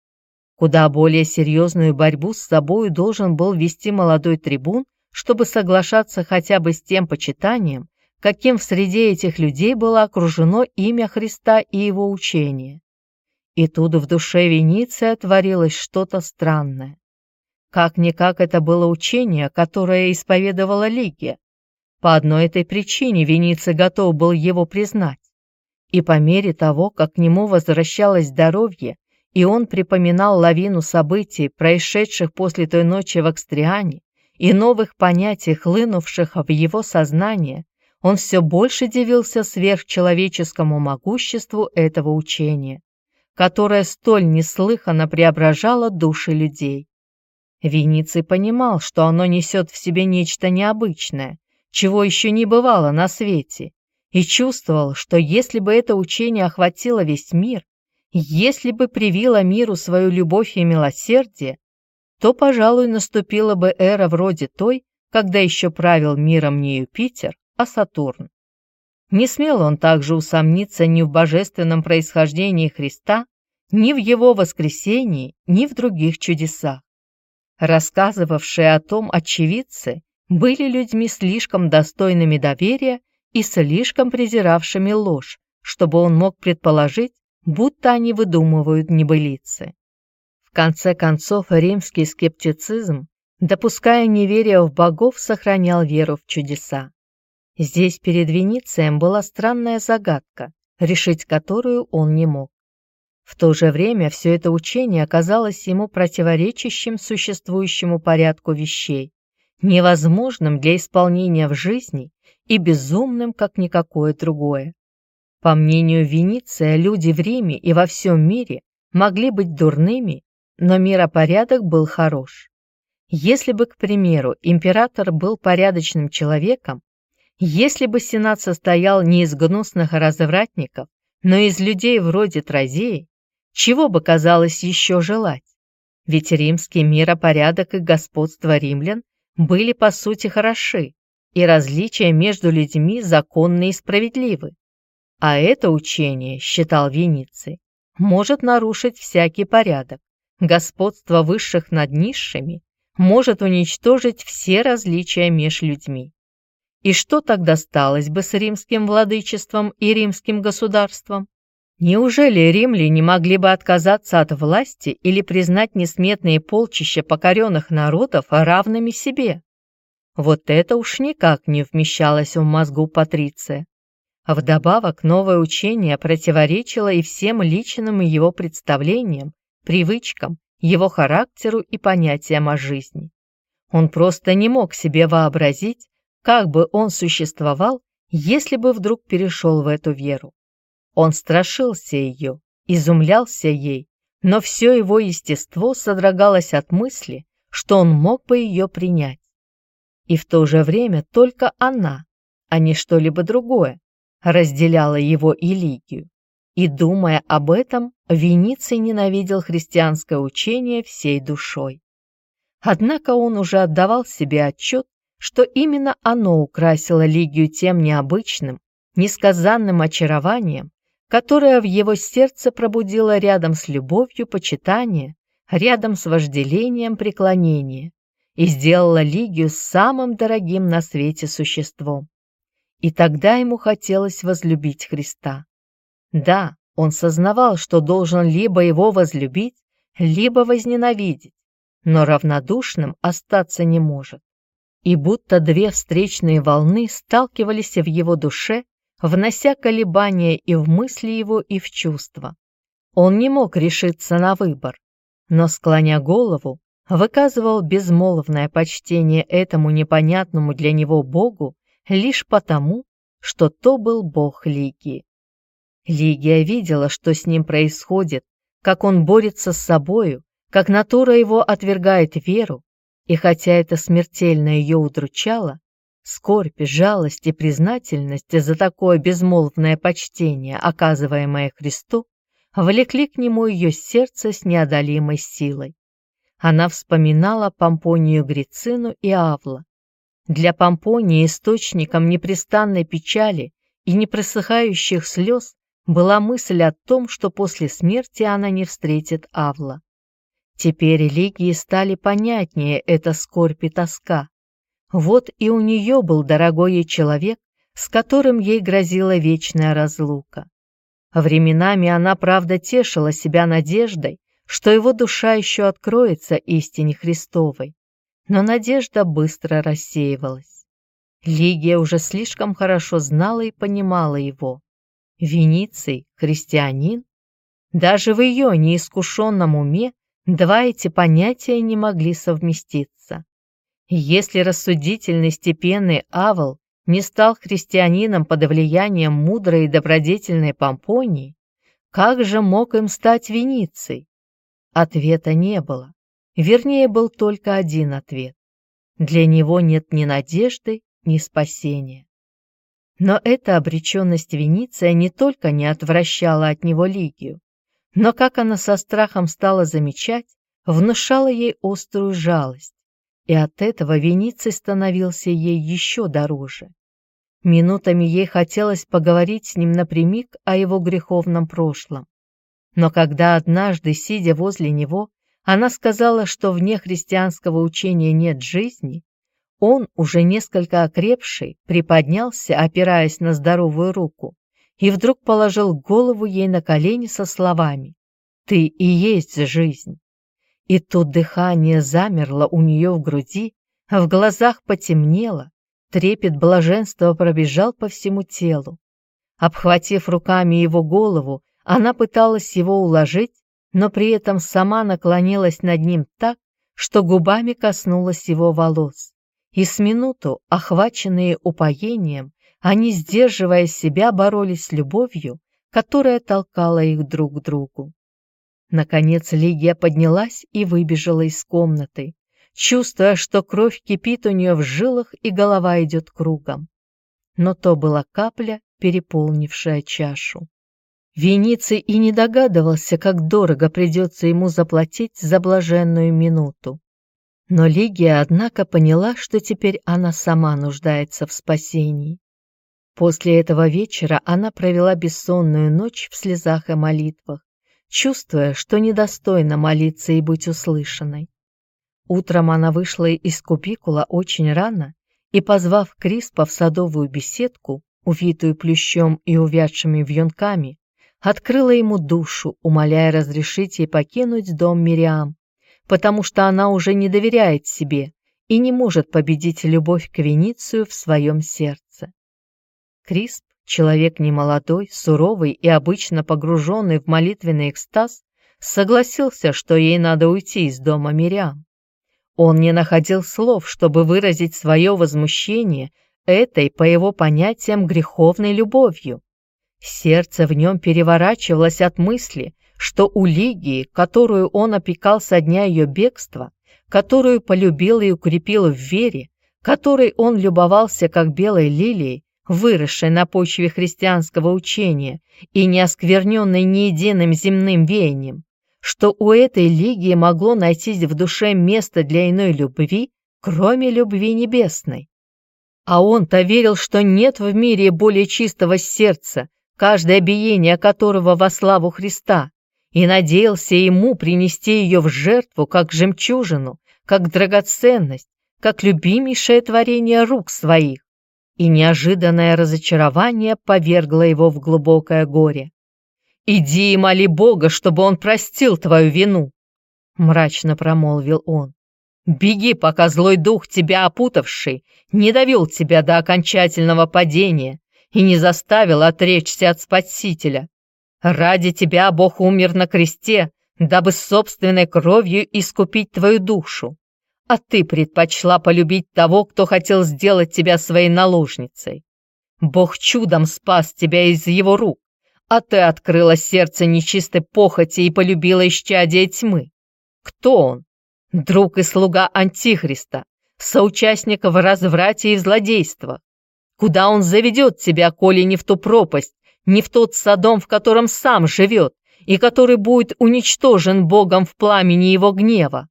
Куда более серьезную борьбу с собою должен был вести молодой трибун, чтобы соглашаться хотя бы с тем почитанием, каким в среде этих людей было окружено имя Христа и его учение. И тут в душе Вениция творилось что-то странное. Как-никак это было учение, которое исповедовала Лигия. По одной этой причине Вениций готов был его признать. И по мере того, как к нему возвращалось здоровье и он припоминал лавину событий, происшедших после той ночи в Акстриане, и новых понятий, хлынувших в его сознание, он все больше дивился сверхчеловеческому могуществу этого учения, которое столь неслыханно преображало души людей. Вениций понимал, что оно несет в себе нечто необычное, чего еще не бывало на свете, и чувствовал, что если бы это учение охватило весь мир, если бы привила миру свою любовь и милосердие, то, пожалуй, наступила бы эра вроде той, когда еще правил миром не Юпитер, а Сатурн. Не смел он также усомниться ни в божественном происхождении Христа, ни в его воскресении, ни в других чудесах. Рассказывавшие о том очевидцы были людьми слишком достойными доверия и слишком презиравшими ложь, чтобы он мог предположить, будто они выдумывают небылицы. В конце концов, римский скептицизм, допуская неверие в богов, сохранял веру в чудеса. Здесь перед Веницием была странная загадка, решить которую он не мог. В то же время все это учение оказалось ему противоречащим существующему порядку вещей, невозможным для исполнения в жизни и безумным, как никакое другое. По мнению Вениция, люди в Риме и во всем мире могли быть дурными, но миропорядок был хорош. Если бы, к примеру, император был порядочным человеком, если бы сенат состоял не из гнусных развратников, но из людей вроде Тразеи, чего бы казалось еще желать? Ведь римский миропорядок и господство римлян были по сути хороши, и различия между людьми законны и справедливы. А это учение, считал Вениций, может нарушить всякий порядок. Господство высших над низшими может уничтожить все различия меж людьми. И что тогда сталось бы с римским владычеством и римским государством? Неужели римляне могли бы отказаться от власти или признать несметные полчища покоренных народов равными себе? Вот это уж никак не вмещалось в мозгу Патриция. Вдобавок, новое учение противоречило и всем личным его представлениям, привычкам, его характеру и понятиям о жизни. Он просто не мог себе вообразить, как бы он существовал, если бы вдруг перешел в эту веру. Он страшился ее, изумлялся ей, но все его естество содрогалось от мысли, что он мог бы ее принять. И в то же время только она, а не что-либо другое, разделяла его религию. И, думая об этом, Вениций ненавидел христианское учение всей душой. Однако он уже отдавал себе отчет, что именно оно украсило Лигию тем необычным, несказанным очарованием, которое в его сердце пробудило рядом с любовью почитание, рядом с вожделением преклонение и сделало Лигию самым дорогим на свете существом. И тогда ему хотелось возлюбить Христа. Да, он сознавал, что должен либо его возлюбить, либо возненавидеть, но равнодушным остаться не может. И будто две встречные волны сталкивались в его душе, внося колебания и в мысли его, и в чувства. Он не мог решиться на выбор, но, склоня голову, выказывал безмолвное почтение этому непонятному для него Богу лишь потому, что то был Бог Лигии. Лигия видела, что с ним происходит, как он борется с собою, как натура его отвергает веру, и хотя это смертельно ее удручало, скорбь, жалость и признательность за такое безмолвное почтение, оказываемое Христу, влекли к нему ее сердце с неодолимой силой. Она вспоминала Помпонию Грицину и Авла. Для Помпонии источником непрестанной печали и непросыхающих слез была мысль о том, что после смерти она не встретит Авла. Теперь религии стали понятнее эта скорбь и тоска. Вот и у нее был дорогой ей человек, с которым ей грозила вечная разлука. Временами она, правда, тешила себя надеждой, что его душа еще откроется истине Христовой, но надежда быстро рассеивалась. Лигия уже слишком хорошо знала и понимала его. Вениций, христианин? Даже в ее неискушенном уме Два эти понятия не могли совместиться. Если рассудительный степенный Авел не стал христианином под влиянием мудрой и добродетельной Помпонии, как же мог им стать Вениций? Ответа не было. Вернее, был только один ответ. Для него нет ни надежды, ни спасения. Но эта обреченность Вениция не только не отвращала от него Лигию, но, как она со страхом стала замечать, внушала ей острую жалость, и от этого Вениций становился ей еще дороже. Минутами ей хотелось поговорить с ним напрямик о его греховном прошлом. Но когда однажды, сидя возле него, она сказала, что вне христианского учения нет жизни, Он, уже несколько окрепший, приподнялся, опираясь на здоровую руку, и вдруг положил голову ей на колени со словами «Ты и есть жизнь». И тут дыхание замерло у нее в груди, в глазах потемнело, трепет блаженства пробежал по всему телу. Обхватив руками его голову, она пыталась его уложить, но при этом сама наклонилась над ним так, что губами коснулась его волос. И с минуту, охваченные упоением, они, сдерживая себя, боролись с любовью, которая толкала их друг к другу. Наконец Лигия поднялась и выбежала из комнаты, чувствуя, что кровь кипит у нее в жилах и голова идет кругом. Но то была капля, переполнившая чашу. Вениций и не догадывался, как дорого придется ему заплатить за блаженную минуту. Но Лигия, однако, поняла, что теперь она сама нуждается в спасении. После этого вечера она провела бессонную ночь в слезах и молитвах, чувствуя, что недостойно молиться и быть услышанной. Утром она вышла из кубикула очень рано и, позвав Криспа в садовую беседку, увитую плющом и увядшими вьюнками, открыла ему душу, умоляя разрешить ей покинуть дом Мириам, потому что она уже не доверяет себе и не может победить любовь к Веницию в своем сердце. Крисп, человек немолодой, суровый и обычно погруженный в молитвенный экстаз, согласился, что ей надо уйти из дома Мириам. Он не находил слов, чтобы выразить свое возмущение этой, по его понятиям, греховной любовью. Сердце в нем переворачивалось от мысли, что у Лигии, которую он опекал со дня ее бегства, которую полюбил и укрепил в вере, которой он любовался как белой лилией, выросшей на почве христианского учения и не оскверненной ни единым земным веянием, что у этой Лигии могло найтись в душе место для иной любви, кроме любви небесной. А он-то верил, что нет в мире более чистого сердца, каждое биение которого во славу Христа, и надеялся ему принести ее в жертву как жемчужину, как драгоценность, как любимейшее творение рук своих. И неожиданное разочарование повергло его в глубокое горе. «Иди и моли Бога, чтобы он простил твою вину», — мрачно промолвил он. «Беги, пока злой дух, тебя опутавший, не довел тебя до окончательного падения, и не заставил отречься от Спасителя. Ради тебя Бог умер на кресте, дабы собственной кровью искупить твою душу. А ты предпочла полюбить того, кто хотел сделать тебя своей наложницей. Бог чудом спас тебя из его рук, а ты открыла сердце нечистой похоти и полюбила исчадие тьмы. Кто он? Друг и слуга Антихриста, соучастник в разврате и в злодействах. Куда он заведет тебя, коли не в ту пропасть, не в тот садом, в котором сам живет, и который будет уничтожен Богом в пламени его гнева?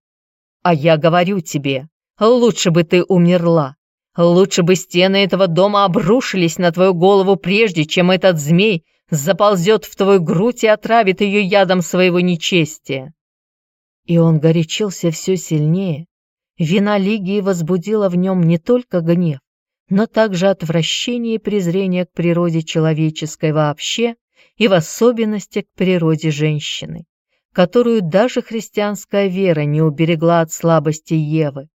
А я говорю тебе, лучше бы ты умерла. Лучше бы стены этого дома обрушились на твою голову, прежде чем этот змей заползет в твою грудь и отравит ее ядом своего нечестия. И он горячился все сильнее. Вина Лигии возбудила в нем не только гнев, но также отвращение и презрение к природе человеческой вообще и в особенности к природе женщины, которую даже христианская вера не уберегла от слабости Евы.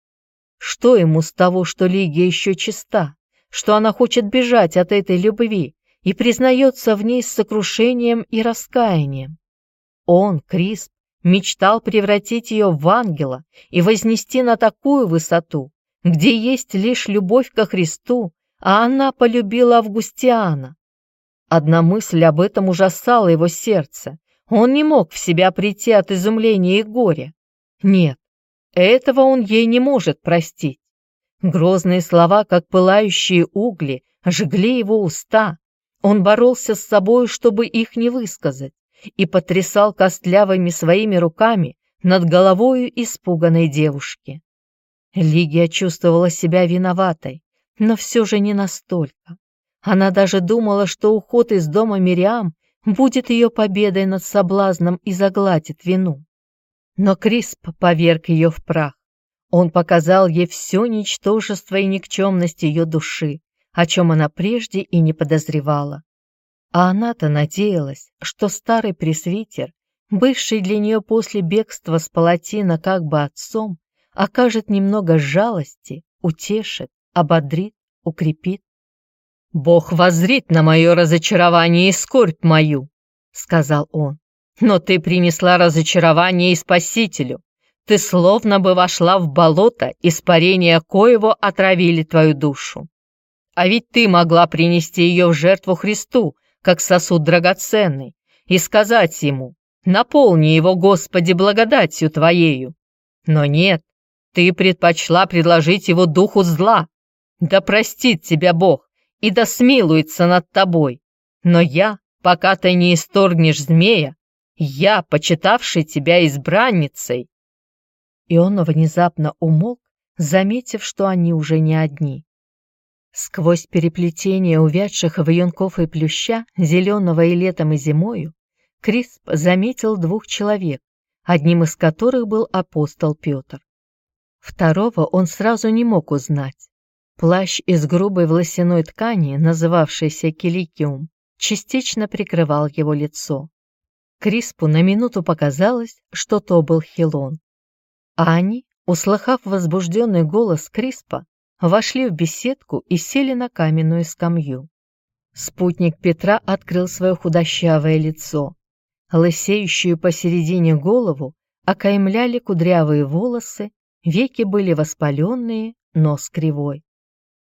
Что ему с того, что Лигия еще чиста, что она хочет бежать от этой любви и признается в ней с сокрушением и раскаянием? Он, Крисп, мечтал превратить ее в ангела и вознести на такую высоту, где есть лишь любовь ко Христу, а она полюбила Августиана. Одна мысль об этом ужасала его сердце. Он не мог в себя прийти от изумления и горя. Нет, этого он ей не может простить. Грозные слова, как пылающие угли, жгли его уста. Он боролся с собой, чтобы их не высказать, и потрясал костлявыми своими руками над головою испуганной девушки. Лигия чувствовала себя виноватой, но все же не настолько. Она даже думала, что уход из дома Мириам будет ее победой над соблазном и загладит вину. Но Крисп поверг ее в прах. Он показал ей все ничтожество и никчемность ее души, о чем она прежде и не подозревала. А она-то надеялась, что старый пресвитер, бывший для нее после бегства с палатина как бы отцом, окажет немного жалости, утешит, ободрит, укрепит. «Бог воззрит на мое разочарование и скорбь мою», — сказал он. «Но ты принесла разочарование и Спасителю. Ты словно бы вошла в болото, испарения коего отравили твою душу. А ведь ты могла принести ее в жертву Христу, как сосуд драгоценный, и сказать ему, наполни его, Господи, благодатью Твоею. Но нет, ты предпочла предложить его духу зла. Да простит тебя Бог и да смилуется над тобой. Но я, пока ты не исторгнешь змея, я, почитавший тебя избранницей. И он внезапно умолк, заметив, что они уже не одни. Сквозь переплетение увядших вьюнков и плюща, зеленого и летом, и зимою, Крисп заметил двух человек, одним из которых был апостол Петр. Второго он сразу не мог узнать. Плащ из грубой волосяной ткани, называвшийся киликиум, частично прикрывал его лицо. Криспу на минуту показалось, что то был Хилон. А они, услыхав возбужденный голос Криспа, вошли в беседку и сели на каменную скамью. Спутник Петра открыл свое худощавое лицо. Лысеющую посередине голову окаймляли кудрявые волосы, веки были воспаленные, нос кривой.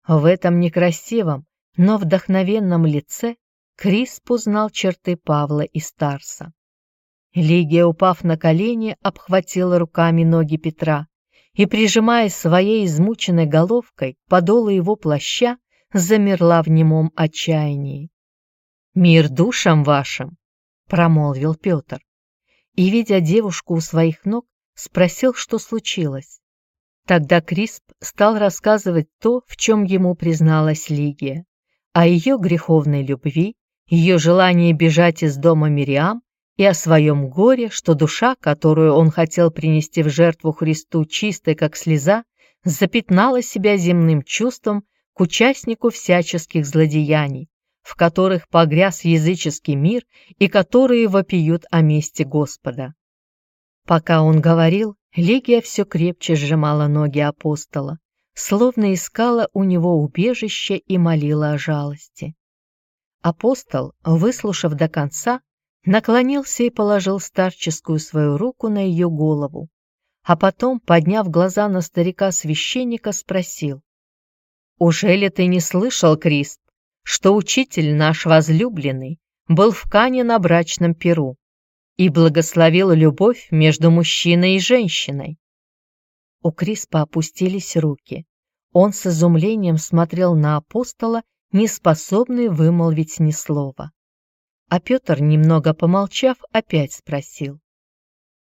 В этом некрасивом, но вдохновенном лице Крисп узнал черты Павла и Старса. Лигия, упав на колени, обхватила руками ноги Петра и, прижимаясь своей измученной головкой к подолу его плаща, замерла в немом отчаянии. «Мир душам вашим!» — промолвил Петр. И, видя девушку у своих ног, спросил, что случилось. Тогда Крисп стал рассказывать то, в чем ему призналась Лигия, о ее греховной любви, ее желании бежать из дома Мириам и о своем горе, что душа, которую он хотел принести в жертву Христу чистой, как слеза, запятнала себя земным чувством к участнику всяческих злодеяний, в которых погряз языческий мир и которые вопиют о месте Господа. Пока он говорил, Легия все крепче сжимала ноги апостола, словно искала у него убежище и молила о жалости. Апостол, выслушав до конца, наклонился и положил старческую свою руку на ее голову, а потом, подняв глаза на старика-священника, спросил, «Уже ли ты не слышал, Крист, что учитель наш возлюбленный был в Кане на брачном перу и благословил любовь между мужчиной и женщиной?» У Криспа опустились руки. Он с изумлением смотрел на апостола, не способный вымолвить ни слова. А Петр, немного помолчав, опять спросил.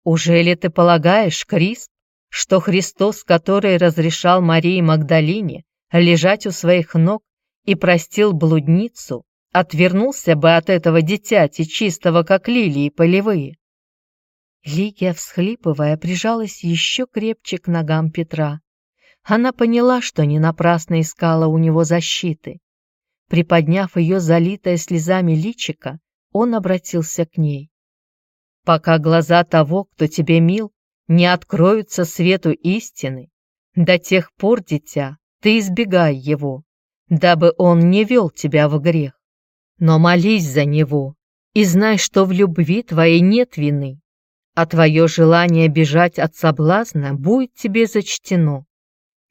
«Уже ли ты полагаешь, Крист, что Христос, который разрешал Марии Магдалине лежать у своих ног и простил блудницу, отвернулся бы от этого дитяти, чистого, как лилии полевые?» Лигия, всхлипывая, прижалась еще крепче к ногам Петра. Она поняла, что не напрасно искала у него защиты. Приподняв ее залитое слезами личико, он обратился к ней. «Пока глаза того, кто тебе мил, не откроются свету истины, до тех пор, дитя, ты избегай его, дабы он не вел тебя в грех. Но молись за него и знай, что в любви твоей нет вины, а твое желание бежать от соблазна будет тебе зачтено.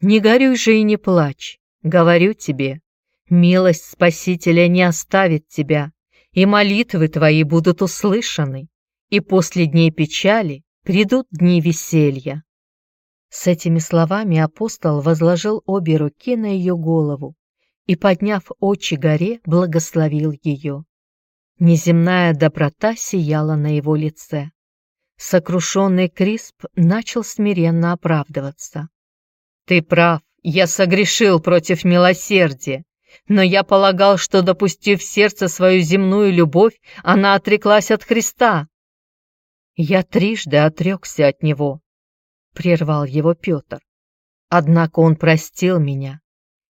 Не горюй же и не плачь, говорю тебе, Милость Спасителя не оставит тебя, и молитвы твои будут услышаны, и после дней печали придут дни веселья». С этими словами апостол возложил обе руки на ее голову и, подняв очи горе, благословил ее. Неземная доброта сияла на его лице. Сокрушенный Крисп начал смиренно оправдываться. «Ты прав, я согрешил против милосердия но я полагал, что, допустив в сердце свою земную любовь, она отреклась от Христа. Я трижды отрекся от Него, — прервал его Петр. Однако он простил меня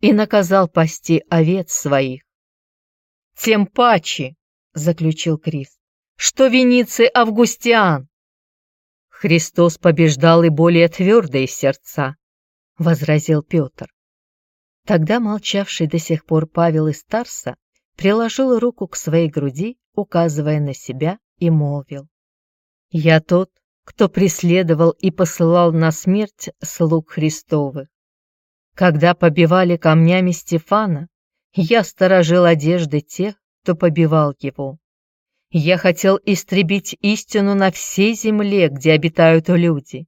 и наказал пасти овец своих. «Тем паче», — заключил Крис, — «что Вениций Августиан». «Христос побеждал и более твердые сердца», — возразил Петр. Тогда молчавший до сих пор Павел из Тарса приложил руку к своей груди, указывая на себя, и молвил. «Я тот, кто преследовал и посылал на смерть слуг Христовых. Когда побивали камнями Стефана, я сторожил одежды тех, кто побивал его. Я хотел истребить истину на всей земле, где обитают люди.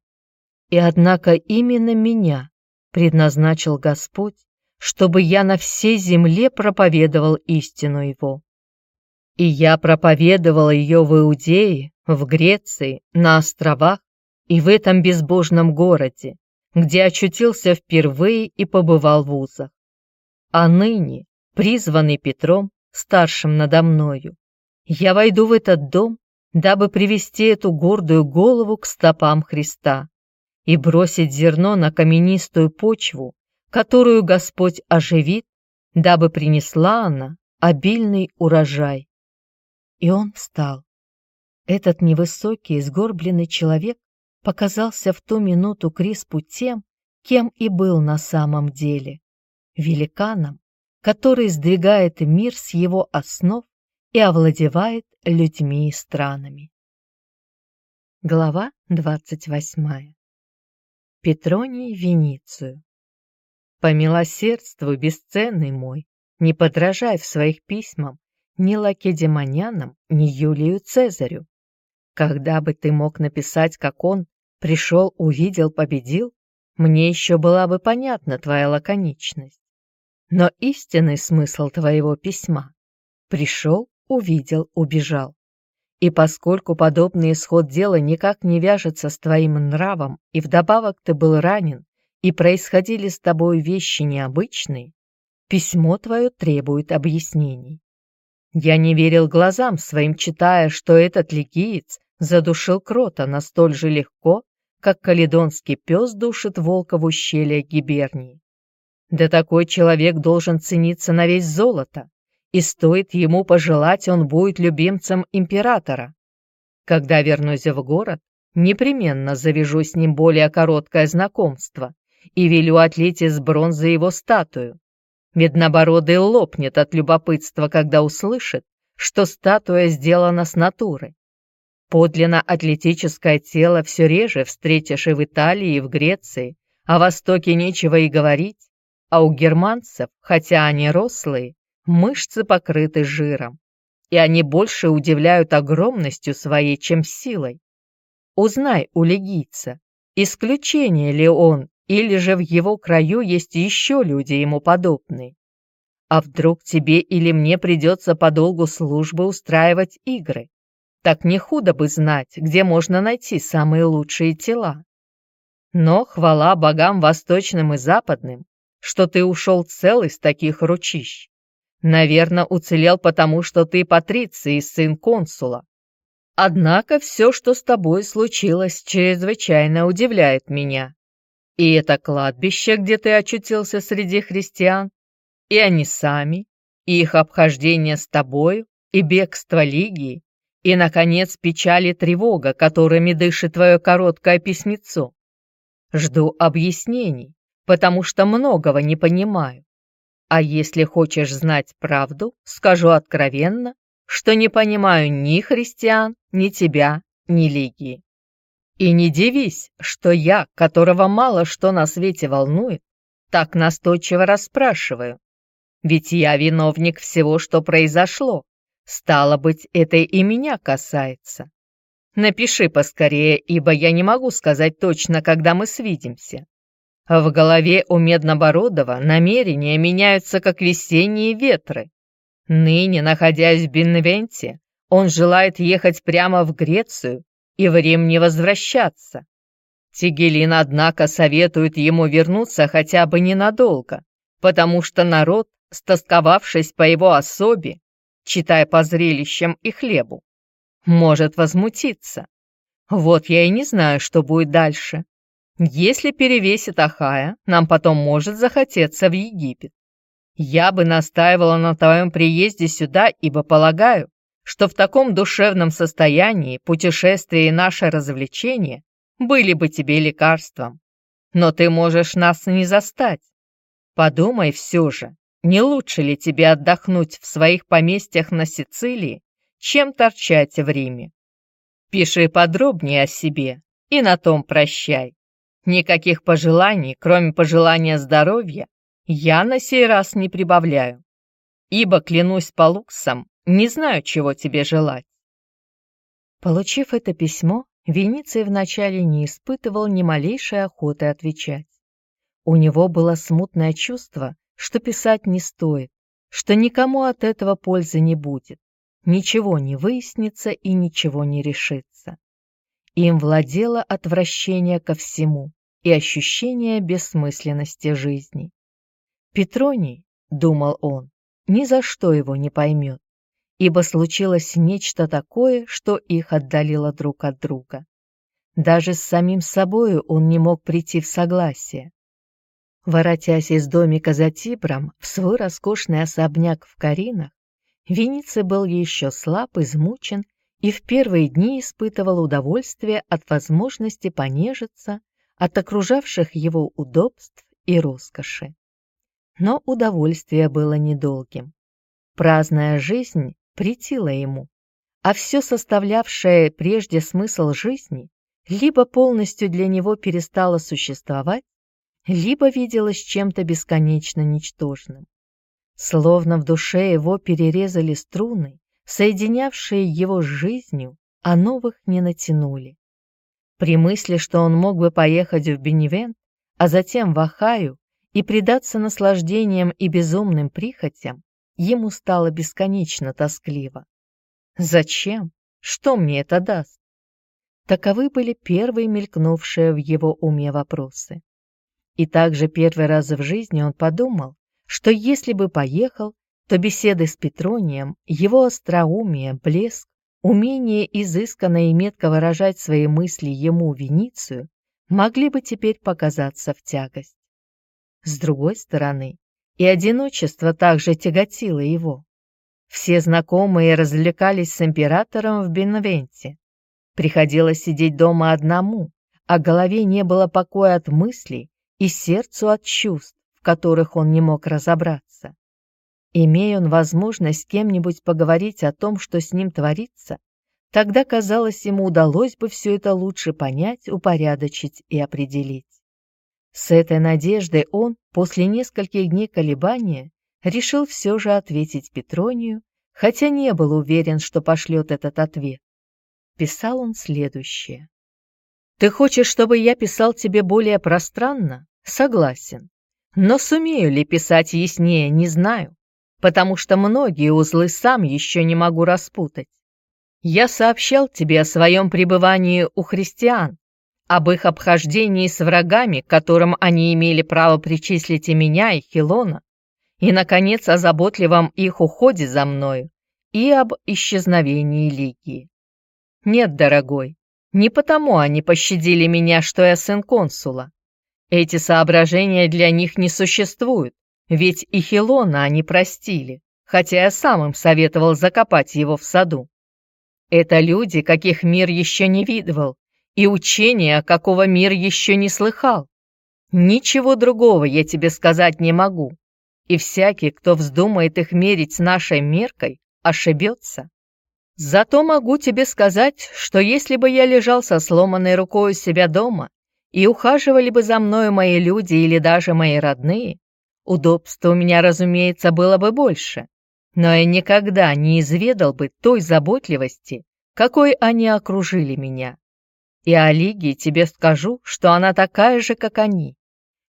И однако именно меня предназначил Господь, чтобы я на всей земле проповедовал истину Его. И я проповедовал ее в Иудее, в Греции, на островах и в этом безбожном городе, где очутился впервые и побывал в вузах. А ныне, призванный Петром, старшим надо мною, я войду в этот дом, дабы привести эту гордую голову к стопам Христа и бросить зерно на каменистую почву, которую Господь оживит, дабы принесла она обильный урожай. И он встал. Этот невысокий, сгорбленный человек показался в ту минуту Криспу тем, кем и был на самом деле — великаном, который сдвигает мир с его основ и овладевает людьми и странами. Глава двадцать восьмая. Петроний Веницию. «Помилосердствуй, бесценный мой, не подражай в своих письмах ни лакедемонянам, ни Юлию Цезарю, когда бы ты мог написать, как он пришел, увидел, победил, мне еще была бы понятна твоя лаконичность. Но истинный смысл твоего письма — пришел, увидел, убежал. И поскольку подобный исход дела никак не вяжется с твоим нравом, и вдобавок ты был ранен, и происходили с тобой вещи необычные, письмо твое требует объяснений. Я не верил глазам своим, читая, что этот легиец задушил крота настолько же легко, как каледонский пес душит волка в ущелье гибернии. Да такой человек должен цениться на весь золото, и стоит ему пожелать, он будет любимцем императора. Когда вернусь в город, непременно завяжу с ним более короткое знакомство и велю отлить из бронзы его статую. Меднобородый лопнет от любопытства, когда услышит, что статуя сделана с натуры. Подлинно атлетическое тело все реже встретишь и в Италии, и в Греции, а Востоке нечего и говорить, а у германцев, хотя они рослые, мышцы покрыты жиром, и они больше удивляют огромностью своей, чем силой. Узнай у легийца, исключение ли он, или же в его краю есть еще люди ему подобные. А вдруг тебе или мне придется по долгу службы устраивать игры? Так не худо бы знать, где можно найти самые лучшие тела. Но хвала богам восточным и западным, что ты ушел целый с таких ручищ. Наверное, уцелел потому, что ты патриций и сын консула. Однако все, что с тобой случилось, чрезвычайно удивляет меня. И это кладбище, где ты очутился среди христиан, и они сами, и их обхождение с тобою, и бегство Лигии, и, наконец, печаль и тревога, которыми дышит твое короткое письмецо. Жду объяснений, потому что многого не понимаю. А если хочешь знать правду, скажу откровенно, что не понимаю ни христиан, ни тебя, ни Лигии. И не дивись, что я, которого мало что на свете волнует, так настойчиво расспрашиваю. Ведь я виновник всего, что произошло, Стало быть, это и меня касается. Напиши поскорее, ибо я не могу сказать точно, когда мы свидимся. В голове у Меднобородова намерения меняются, как весенние ветры. Ныне, находясь в Бенвенте, он желает ехать прямо в Грецию и в Рим не возвращаться. Тигелин, однако, советует ему вернуться хотя бы ненадолго, потому что народ, стосковавшись по его особе, читая по зрелищам и хлебу. Может возмутиться. Вот я и не знаю, что будет дальше. Если перевесит Ахая, нам потом может захотеться в Египет. Я бы настаивала на твоем приезде сюда, ибо полагаю, что в таком душевном состоянии путешествие и наше развлечение были бы тебе лекарством. Но ты можешь нас не застать. Подумай все же, не лучше ли тебе отдохнуть в своих поместьях на Сицилии, чем торчать в Риме? Пиши подробнее о себе и на том прощай. Никаких пожеланий, кроме пожелания здоровья, я на сей раз не прибавляю. Ибо, клянусь по луксам, не знаю, чего тебе желать. Получив это письмо, Вениций вначале не испытывал ни малейшей охоты отвечать. У него было смутное чувство, что писать не стоит, что никому от этого пользы не будет, ничего не выяснится и ничего не решится. Им владело отвращение ко всему и ощущение бессмысленности жизни. Петроний, думал он, ни за что его не поймет, ибо случилось нечто такое, что их отдалило друг от друга. Даже с самим собою он не мог прийти в согласие. Воротясь из домика за Тибром в свой роскошный особняк в Каринах, Вениций был еще слаб, измучен и в первые дни испытывал удовольствие от возможности понежиться от окружавших его удобств и роскоши. Но удовольствие было недолгим. Праздная жизнь претила ему, а все составлявшее прежде смысл жизни либо полностью для него перестало существовать, либо виделось чем-то бесконечно ничтожным. Словно в душе его перерезали струны, соединявшие его с жизнью, а новых не натянули. При мысли, что он мог бы поехать в Беневент, а затем в Ахаю и предаться наслаждениям и безумным прихотям, ему стало бесконечно тоскливо. Зачем? Что мне это даст? Таковы были первые мелькнувшие в его уме вопросы. И также первый раз в жизни он подумал, что если бы поехал, то беседы с Петронием, его остроумие, блеск, умение изысканно и метко выражать свои мысли ему, Веницию, могли бы теперь показаться в тягость. С другой стороны, и одиночество также тяготило его. Все знакомые развлекались с императором в Бенвенте. Приходилось сидеть дома одному, а голове не было покоя от мыслей и сердцу от чувств, в которых он не мог разобраться. Имея он возможность с кем-нибудь поговорить о том, что с ним творится, тогда, казалось, ему удалось бы все это лучше понять, упорядочить и определить. С этой надеждой он, после нескольких дней колебания, решил все же ответить Петронию, хотя не был уверен, что пошлет этот ответ. Писал он следующее. «Ты хочешь, чтобы я писал тебе более пространно? Согласен. Но сумею ли писать яснее, не знаю потому что многие узлы сам еще не могу распутать. Я сообщал тебе о своем пребывании у христиан, об их обхождении с врагами, которым они имели право причислить и меня, и Хилона, и, наконец, о заботливом их уходе за мною и об исчезновении Лигии. Нет, дорогой, не потому они пощадили меня, что я сын консула. Эти соображения для них не существуют, ведь и Хилона они простили, хотя я сам им советовал закопать его в саду. Это люди, каких мир еще не видывал, и учения, какого мир еще не слыхал. Ничего другого я тебе сказать не могу, и всякий, кто вздумает их мерить нашей меркой, ошибется. Зато могу тебе сказать, что если бы я лежал со сломанной рукой у себя дома, и ухаживали бы за мною мои люди или даже мои родные, Удобства у меня, разумеется, было бы больше, но я никогда не изведал бы той заботливости, какой они окружили меня. И о Лиге тебе скажу, что она такая же, как они.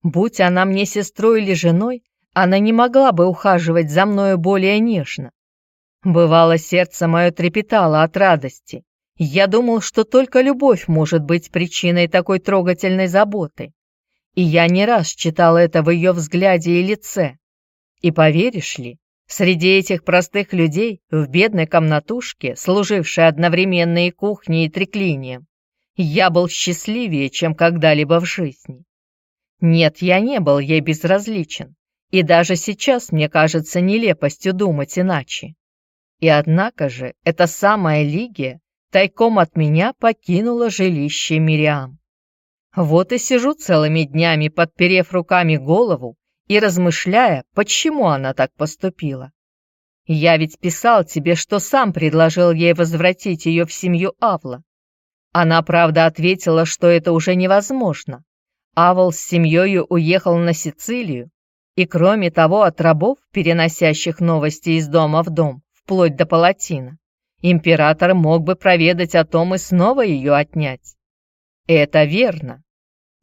Будь она мне сестрой или женой, она не могла бы ухаживать за мною более нежно. Бывало, сердце мое трепетало от радости. Я думал, что только любовь может быть причиной такой трогательной заботы. И я не раз читал это в ее взгляде и лице. И поверишь ли, среди этих простых людей в бедной комнатушке, служившей одновременно и кухней, и треклинием, я был счастливее, чем когда-либо в жизни. Нет, я не был ей безразличен, и даже сейчас мне кажется нелепостью думать иначе. И однако же эта самая Лигия тайком от меня покинула жилище Мириам. Вот и сижу целыми днями, подперев руками голову и размышляя, почему она так поступила. Я ведь писал тебе, что сам предложил ей возвратить ее в семью Авла. Она, правда, ответила, что это уже невозможно. Авл с семьей уехал на Сицилию, и кроме того от рабов, переносящих новости из дома в дом, вплоть до палатина, император мог бы проведать о том и снова ее отнять. Это верно.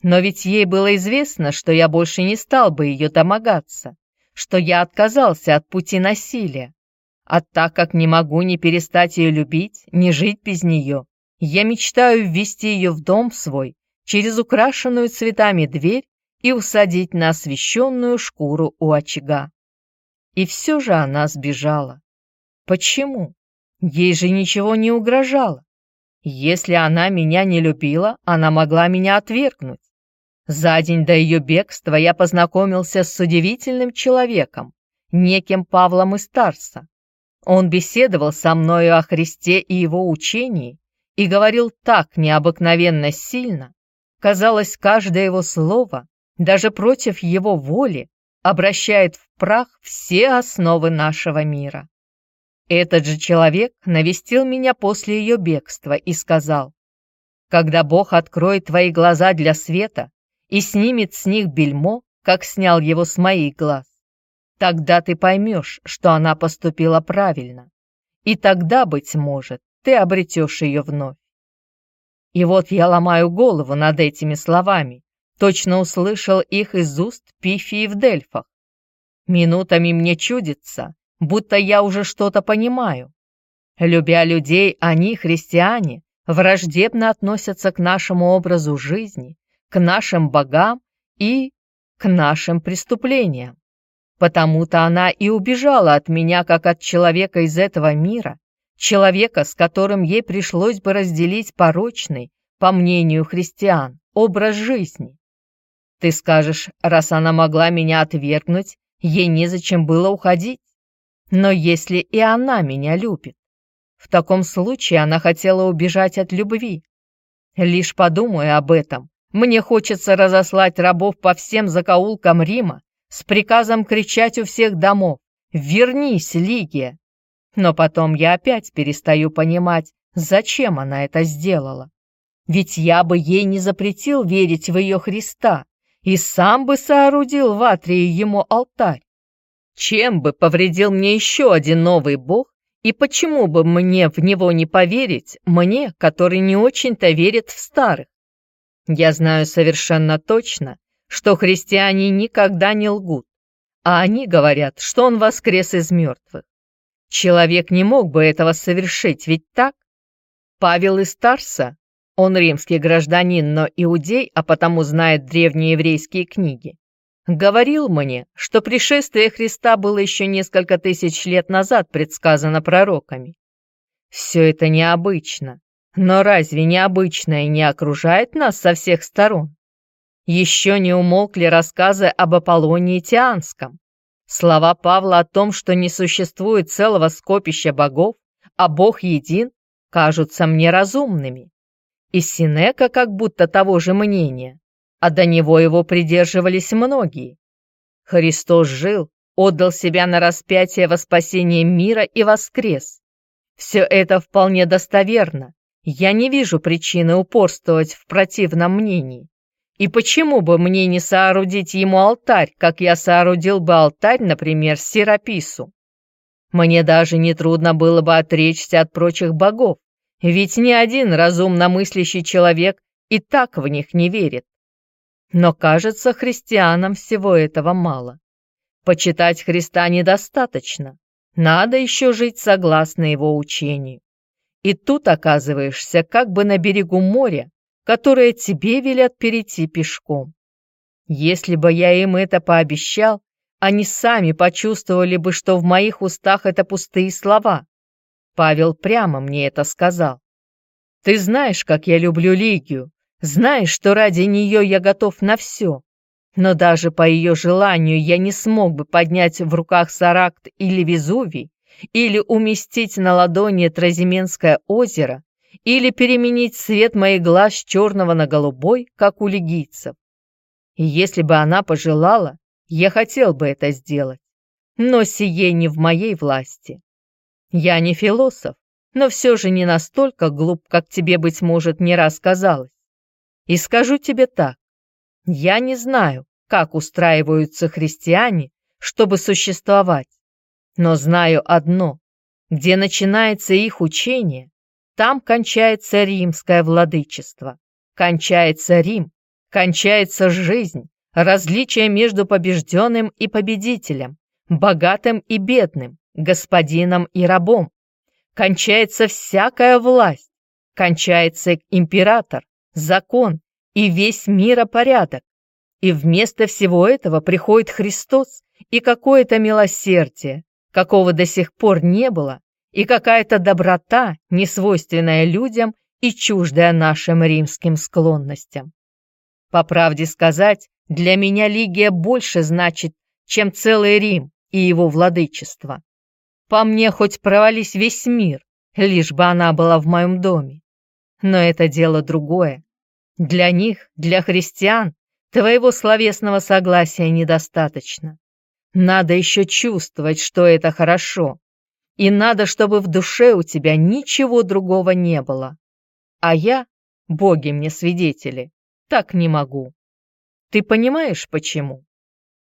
Но ведь ей было известно, что я больше не стал бы ее домогаться, что я отказался от пути насилия. А так как не могу ни перестать ее любить, ни жить без нее, я мечтаю ввести ее в дом свой через украшенную цветами дверь и усадить на освещенную шкуру у очага. И все же она сбежала. Почему? Ей же ничего не угрожало. Если она меня не любила, она могла меня отвергнуть. За день до ее бегства я познакомился с удивительным человеком, неким Павлом из Тарса. Он беседовал со мною о Христе и его учении и говорил так необыкновенно сильно, казалось, каждое его слово, даже против его воли, обращает в прах все основы нашего мира. Этот же человек навестил меня после ее бегства и сказал, «Когда Бог откроет твои глаза для света, и снимет с них бельмо, как снял его с моих глаз. Тогда ты поймешь, что она поступила правильно, и тогда, быть может, ты обретешь ее вновь. И вот я ломаю голову над этими словами, точно услышал их из уст Пифии в Дельфах. Минутами мне чудится, будто я уже что-то понимаю. Любя людей, они, христиане, враждебно относятся к нашему образу жизни, к нашим богам и к нашим преступлениям. Потому-то она и убежала от меня, как от человека из этого мира, человека, с которым ей пришлось бы разделить порочный, по мнению христиан, образ жизни. Ты скажешь, раз она могла меня отвергнуть, ей незачем было уходить. Но если и она меня любит, в таком случае она хотела убежать от любви. Лишь подумай об этом, мне хочется разослать рабов по всем закоулкам Рима с приказом кричать у всех домов «Вернись, Лигия!» Но потом я опять перестаю понимать, зачем она это сделала. Ведь я бы ей не запретил верить в ее Христа и сам бы соорудил в Атрии ему алтарь. Чем бы повредил мне еще один новый бог, и почему бы мне в него не поверить, мне, который не очень-то верит в старых? Я знаю совершенно точно, что христиане никогда не лгут, а они говорят, что он воскрес из мертвых. Человек не мог бы этого совершить, ведь так? Павел из Тарса, он римский гражданин, но иудей, а потому знает древние еврейские книги, говорил мне, что пришествие Христа было еще несколько тысяч лет назад предсказано пророками. Все это необычно, но разве необычное не окружает нас со всех сторон? Еще не умолкли рассказы об Аполлонии Тианском. Слова Павла о том, что не существует целого скопища богов, а Бог един, кажутся мне разумными. И Синека как будто того же мнения, а до него его придерживались многие. Христос жил, отдал себя на распятие во спасение мира и воскрес. Все это вполне достоверно, я не вижу причины упорствовать в противном мнении. И почему бы мне не соорудить ему алтарь, как я соорудил бы алтарь, например, Серапису? Мне даже не трудно было бы отречься от прочих богов, ведь ни один разумно мыслящий человек и так в них не верит. Но, кажется, христианам всего этого мало. Почитать Христа недостаточно, надо еще жить согласно его учению. И тут оказываешься как бы на берегу моря, которое тебе велят перейти пешком. Если бы я им это пообещал, они сами почувствовали бы, что в моих устах это пустые слова. Павел прямо мне это сказал. Ты знаешь, как я люблю Лигию, знаешь, что ради нее я готов на все. Но даже по ее желанию я не смог бы поднять в руках Саракт или Везувий, или уместить на ладони Тразименское озеро, или переменить цвет моих глаз черного на голубой, как у лигийцев. И если бы она пожелала, я хотел бы это сделать, но сие не в моей власти. Я не философ, но все же не настолько глуп, как тебе, быть может, не раз казалось. И скажу тебе так, я не знаю, как устраиваются христиане, чтобы существовать, но знаю одно, где начинается их учение, там кончается римское владычество, кончается Рим, кончается жизнь, различие между побежденным и победителем, богатым и бедным, господином и рабом. Кончается всякая власть, кончается император, закон и весь миропорядок. И вместо всего этого приходит Христос и какое-то милосердие, какого до сих пор не было, и какая-то доброта, несвойственная людям и чуждая нашим римским склонностям. По правде сказать, для меня Лигия больше значит, чем целый Рим и его владычество. По мне хоть провались весь мир, лишь бы она была в моем доме. Но это дело другое. Для них, для христиан, твоего словесного согласия недостаточно. Надо еще чувствовать, что это хорошо. И надо, чтобы в душе у тебя ничего другого не было. А я, боги мне свидетели, так не могу. Ты понимаешь, почему?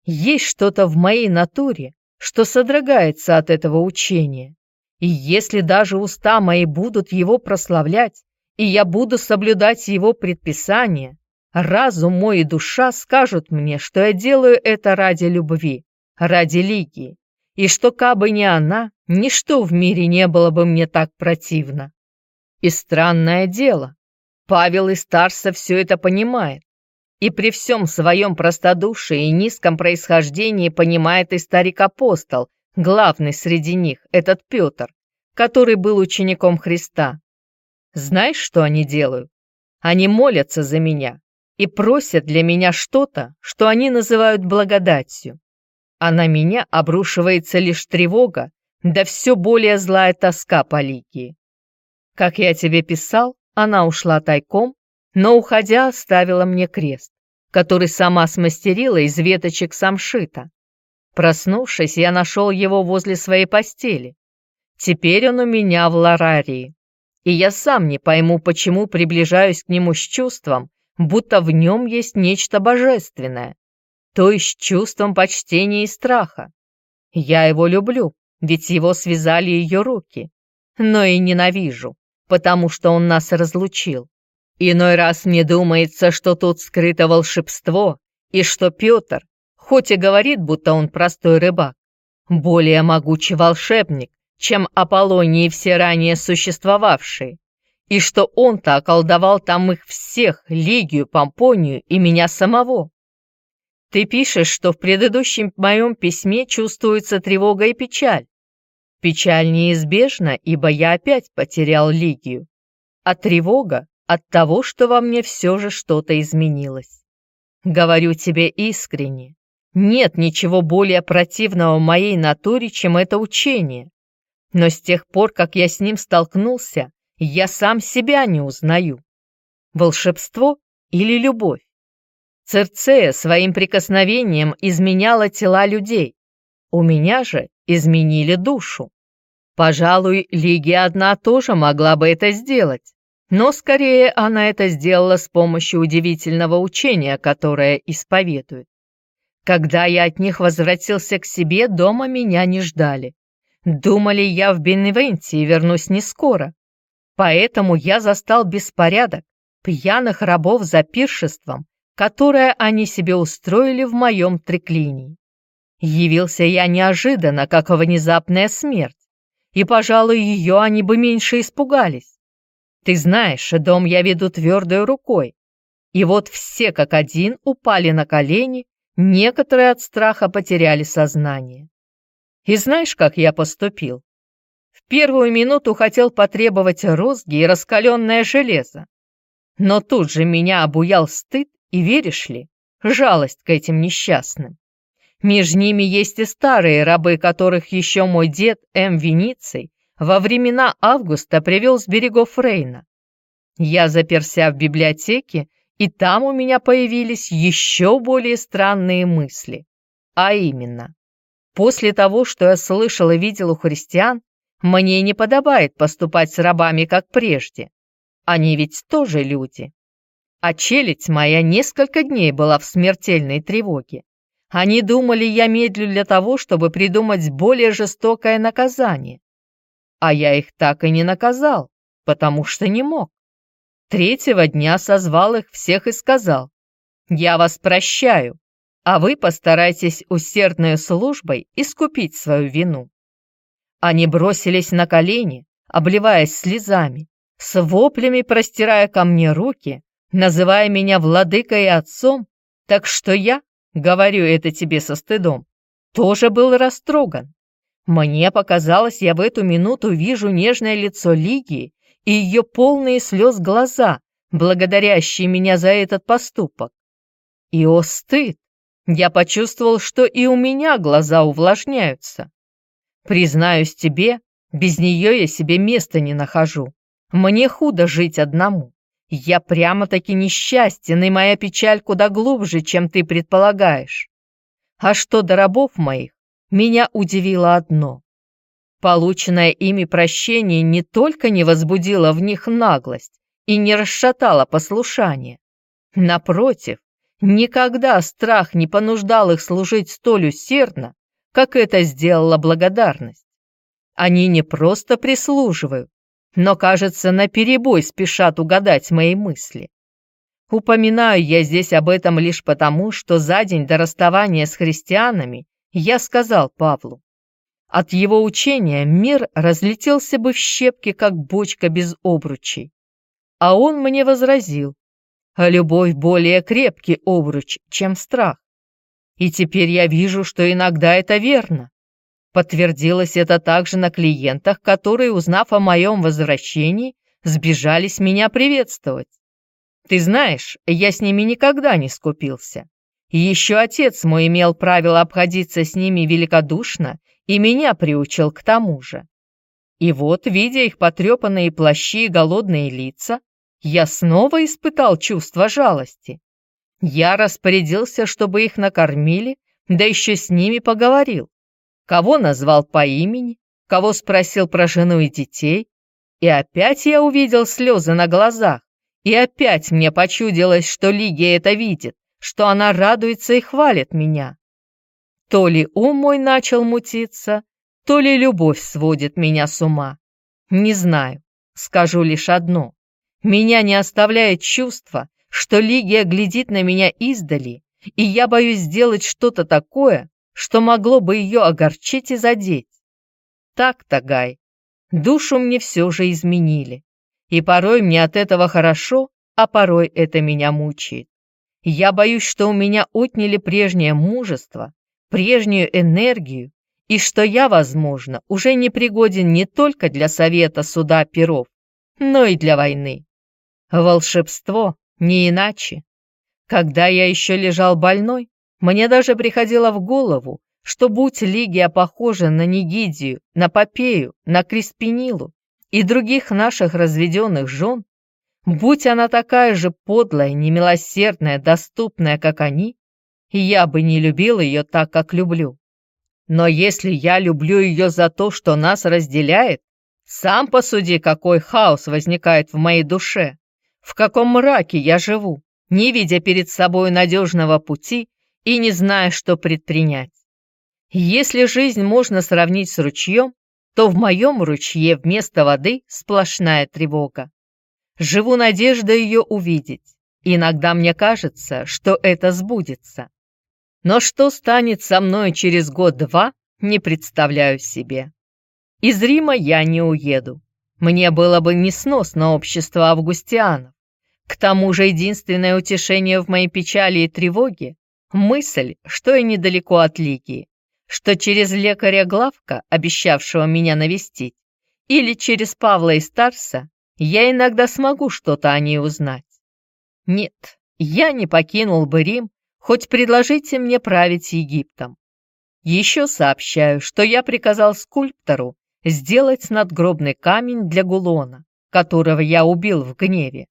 Есть что-то в моей натуре, что содрогается от этого учения. И если даже уста мои будут его прославлять, и я буду соблюдать его предписания, разум мой и душа скажут мне, что я делаю это ради любви, ради Лигии, и что, кабы не она, ничто в мире не было бы мне так противно. И странное дело, Павел из Тарса все это понимает, и при всем своем простодушии и низком происхождении понимает и старик-апостол, главный среди них, этот Петр, который был учеником Христа. Знаешь, что они делают? Они молятся за меня и просят для меня что-то, что они называют благодатью а на меня обрушивается лишь тревога, да все более злая тоска по Ликии. Как я тебе писал, она ушла тайком, но, уходя, оставила мне крест, который сама смастерила из веточек самшита. Проснувшись, я нашел его возле своей постели. Теперь он у меня в ларарии, и я сам не пойму, почему приближаюсь к нему с чувством, будто в нем есть нечто божественное, то есть чувством почтения и страха. Я его люблю, ведь его связали ее руки, но и ненавижу, потому что он нас разлучил. Иной раз мне думается, что тут скрыто волшебство, и что Петр, хоть и говорит, будто он простой рыбак, более могучий волшебник, чем Аполлоний и все ранее существовавшие, и что он-то околдовал там их всех, Лигию, Помпонию и меня самого. Ты пишешь, что в предыдущем моем письме чувствуется тревога и печаль. Печаль неизбежна, ибо я опять потерял Лигию. А тревога от того, что во мне все же что-то изменилось. Говорю тебе искренне, нет ничего более противного моей натуре, чем это учение. Но с тех пор, как я с ним столкнулся, я сам себя не узнаю. Волшебство или любовь? Церцея своим прикосновением изменяла тела людей. У меня же изменили душу. Пожалуй, Лигия одна тоже могла бы это сделать, но скорее она это сделала с помощью удивительного учения, которое исповедует. Когда я от них возвратился к себе, дома меня не ждали. Думали, я в Беневенте и вернусь не скоро. Поэтому я застал беспорядок, пьяных рабов за пиршеством, которое они себе устроили в моем треклинии. Явился я неожиданно, как внезапная смерть, и, пожалуй, ее они бы меньше испугались. Ты знаешь, дом я веду твердой рукой, и вот все как один упали на колени, некоторые от страха потеряли сознание. И знаешь, как я поступил? В первую минуту хотел потребовать розги и раскаленное железо. Но тут же меня обуял стыд и, веришь ли, жалость к этим несчастным. Между ними есть и старые рабы, которых еще мой дед М. Вениций во времена Августа привел с берегов Рейна. Я заперся в библиотеке, и там у меня появились еще более странные мысли. А именно, после того, что я слышал и видел у христиан, мне не подобает поступать с рабами, как прежде. Они ведь тоже люди. А челядь моя несколько дней была в смертельной тревоге. Они думали, я медлю для того, чтобы придумать более жестокое наказание. А я их так и не наказал, потому что не мог. Третьего дня созвал их всех и сказал, «Я вас прощаю, а вы постарайтесь усердной службой искупить свою вину». Они бросились на колени, обливаясь слезами, с воплями простирая ко мне руки, называя меня владыкой и отцом, так что я, говорю это тебе со стыдом, тоже был растроган. Мне показалось, я в эту минуту вижу нежное лицо Лигии и ее полные слез глаза, благодарящие меня за этот поступок. И, о стыд, я почувствовал, что и у меня глаза увлажняются. Признаюсь тебе, без нее я себе места не нахожу. Мне худо жить одному. Я прямо-таки несчастен, и моя печаль куда глубже, чем ты предполагаешь. А что до рабов моих, меня удивило одно. Полученное ими прощение не только не возбудило в них наглость и не расшатало послушание. Напротив, никогда страх не понуждал их служить столь усердно, как это сделала благодарность. Они не просто прислуживают, но, кажется, наперебой спешат угадать мои мысли. Упоминаю я здесь об этом лишь потому, что за день до расставания с христианами я сказал Павлу, от его учения мир разлетелся бы в щепки, как бочка без обручей. А он мне возразил, а любовь более крепкий обруч, чем страх. И теперь я вижу, что иногда это верно. Подтвердилось это также на клиентах, которые, узнав о моем возвращении, сбежались меня приветствовать. Ты знаешь, я с ними никогда не скупился. Еще отец мой имел правило обходиться с ними великодушно и меня приучил к тому же. И вот, видя их потрепанные плащи и голодные лица, я снова испытал чувство жалости. Я распорядился, чтобы их накормили, да еще с ними поговорил кого назвал по имени, кого спросил про жену и детей. И опять я увидел слезы на глазах, и опять мне почудилось, что Лигия это видит, что она радуется и хвалит меня. То ли ум мой начал мутиться, то ли любовь сводит меня с ума. Не знаю, скажу лишь одно. Меня не оставляет чувство, что Лигия глядит на меня издали, и я боюсь сделать что-то такое, что могло бы ее огорчить и задеть. Так, Тагай, душу мне все же изменили, и порой мне от этого хорошо, а порой это меня мучает. Я боюсь, что у меня отняли прежнее мужество, прежнюю энергию, и что я, возможно, уже не пригоден не только для совета суда перов, но и для войны. Волшебство не иначе. Когда я еще лежал больной, мне даже приходило в голову, что будь Лигия похожа на Нигидию, на Попею, на Криспинилу и других наших разведенных жен, будь она такая же подлая, немилосердная, доступная, как они, я бы не любил ее так, как люблю. Но если я люблю ее за то, что нас разделяет, сам посуди, какой хаос возникает в моей душе, в каком мраке я живу, не видя перед собой надежного пути и не зная, что предпринять. Если жизнь можно сравнить с ручьем, то в моем ручье вместо воды сплошная тревога. Живу надеждой ее увидеть. Иногда мне кажется, что это сбудется. Но что станет со мной через год-два, не представляю себе. Из Рима я не уеду. Мне было бы несносно общество августианов. К тому же единственное утешение в моей печали и тревоге Мысль, что я недалеко от Лики, что через лекаря Главка, обещавшего меня навестить, или через Павла и Старса я иногда смогу что-то о ней узнать. Нет, я не покинул бы Рим, хоть предложите мне править Египтом. Еще сообщаю, что я приказал скульптору сделать надгробный камень для Гулона, которого я убил в гневе.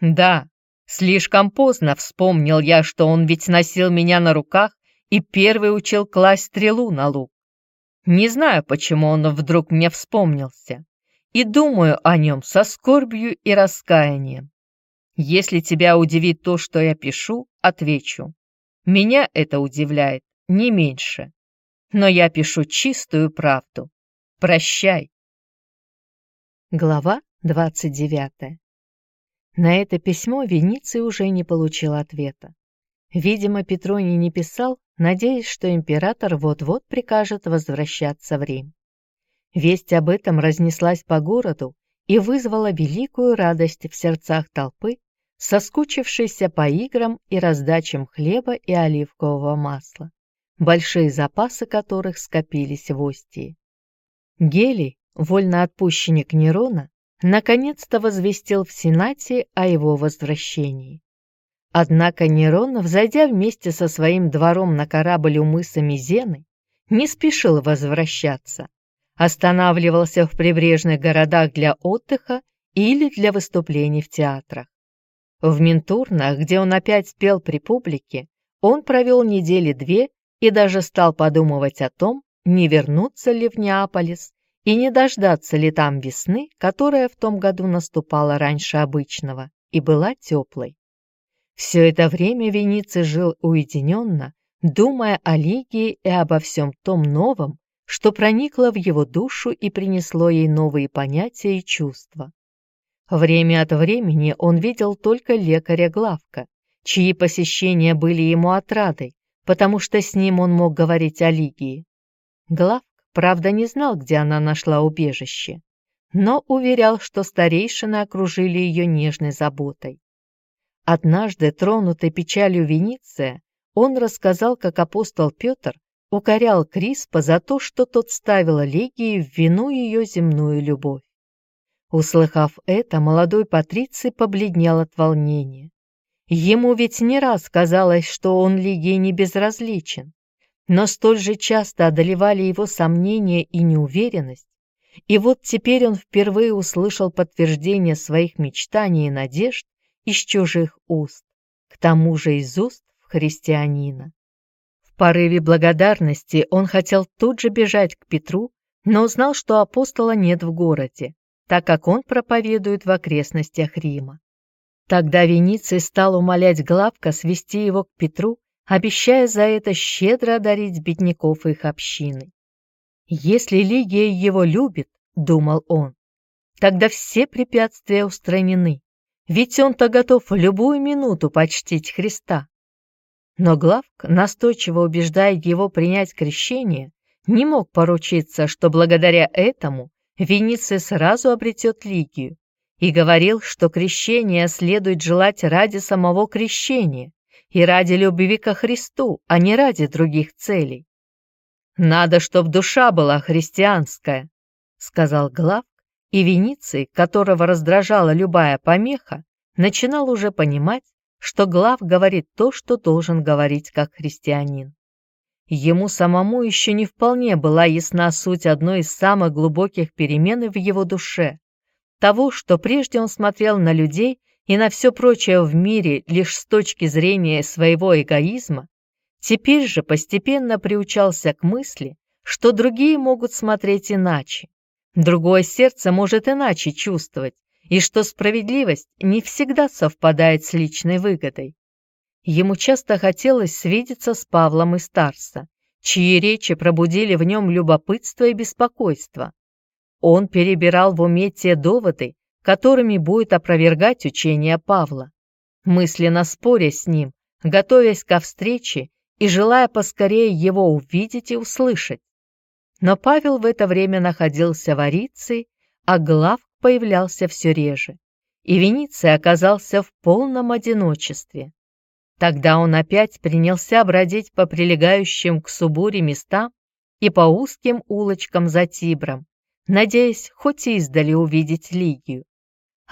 Да, слишком поздно вспомнил я, что он ведь носил меня на руках и первый учил класть стрелу на лук. Не знаю, почему он вдруг мне вспомнился, и думаю о нем со скорбью и раскаянием. Если тебя удивит то, что я пишу, отвечу. Меня это удивляет не меньше. Но я пишу чистую правду. Прощай. Глава 29. На это письмо Вениций уже не получил ответа. Видимо, Петроний не писал, надеясь, что император вот-вот прикажет возвращаться в Рим. Весть об этом разнеслась по городу и вызвала великую радость в сердцах толпы, соскучившейся по играм и раздачам хлеба и оливкового масла, большие запасы которых скопились в Остии. Гелий, вольноотпущенник Нерона, наконец-то возвестил в Сенате о его возвращении. Однако Нерон, взойдя вместе со своим двором на корабль у мыса Мизены, не спешил возвращаться, останавливался в прибрежных городах для отдыха или для выступлений в театрах. В Ментурнах, где он опять пел при публике, он провел недели две и даже стал подумывать о том, не вернуться ли в Неаполис и не дождаться ли там весны, которая в том году наступала раньше обычного и была теплой. Все это время Вениций жил уединенно, думая о Лигии и обо всем том новом, что проникло в его душу и принесло ей новые понятия и чувства. Время от времени он видел только лекаря Главка, чьи посещения были ему отрадой, потому что с ним он мог говорить о Лигии. Главк, правда, не знал, где она нашла убежище, но уверял, что старейшины окружили ее нежной заботой. Однажды, тронутый печалью Вениция, он рассказал, как апостол Петр укорял Криспа за то, что тот ставил Легии в вину ее земную любовь. Услыхав это, молодой Патриций побледнел от волнения. Ему ведь не раз казалось, что он Лигии не безразличен, но столь же часто одолевали его сомнения и неуверенность, и вот теперь он впервые услышал подтверждение своих мечтаний и надежд из чужих уст, к тому же из уст христианина. В порыве благодарности он хотел тут же бежать к Петру, но узнал, что апостола нет в городе, так как он проповедует в окрестностях Рима. Тогда Вениций стал умолять Главка свести его к Петру, обещая за это щедро одарить бедняков их общины. «Если Лигия его любит, — думал он, — тогда все препятствия устранены, ведь он-то готов в любую минуту почтить Христа. Но Главк, настойчиво убеждая его принять крещение, не мог поручиться, что благодаря этому Венеция сразу обретет Лигию, и говорил, что крещение следует желать ради самого крещения и ради любви ко Христу, а не ради других целей. «Надо, чтоб душа была христианская», — сказал Глав, и Вениций, которого раздражала любая помеха, начинал уже понимать, что Глав говорит то, что должен говорить как христианин. Ему самому еще не вполне была ясна суть одной из самых глубоких перемен в его душе, того, что прежде он смотрел на людей и на все прочее в мире лишь с точки зрения своего эгоизма, теперь же постепенно приучался к мысли, что другие могут смотреть иначе, Другое сердце может иначе чувствовать, и что справедливость не всегда совпадает с личной выгодой. Ему часто хотелось свидеться с Павлом и Старса, чьи речи пробудили в нем любопытство и беспокойство. Он перебирал в уме те доводы, которыми будет опровергать учение Павла. Мысленно споря с ним, готовясь ко встрече и желая поскорее его увидеть и услышать. Но Павел в это время находился в Ариции, а Глав появлялся все реже, и Вениций оказался в полном одиночестве. Тогда он опять принялся бродить по прилегающим к Субуре местам и по узким улочкам за Тибром, надеясь хоть издали увидеть Лигию.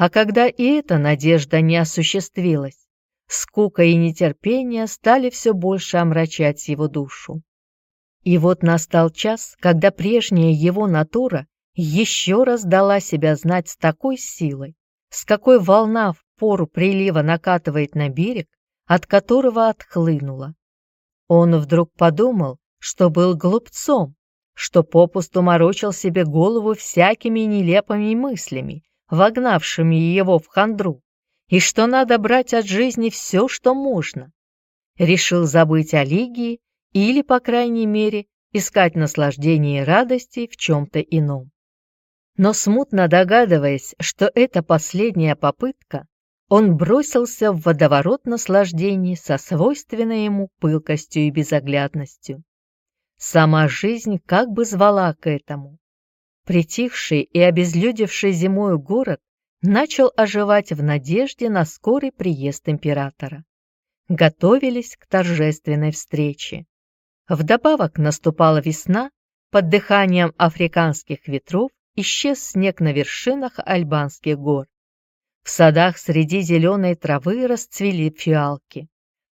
А когда и эта надежда не осуществилась, скука и нетерпение стали все больше омрачать его душу. И вот настал час, когда прежняя его натура еще раз дала себя знать с такой силой, с какой волна в пору прилива накатывает на берег, от которого отхлынула. Он вдруг подумал, что был глупцом, что попусту морочил себе голову всякими нелепыми мыслями, вогнавшими его в хандру, и что надо брать от жизни все, что можно. Решил забыть о Лигии или, по крайней мере, искать наслаждение и радости в чем-то ином. Но смутно догадываясь, что это последняя попытка, он бросился в водоворот наслаждений со свойственной ему пылкостью и безоглядностью. Сама жизнь как бы звала к этому. Притихший и обезлюдевший зимою город начал оживать в надежде на скорый приезд императора. Готовились к торжественной встрече. Вдобавок наступала весна, под дыханием африканских ветров исчез снег на вершинах альбанских гор. В садах среди зеленой травы расцвели фиалки.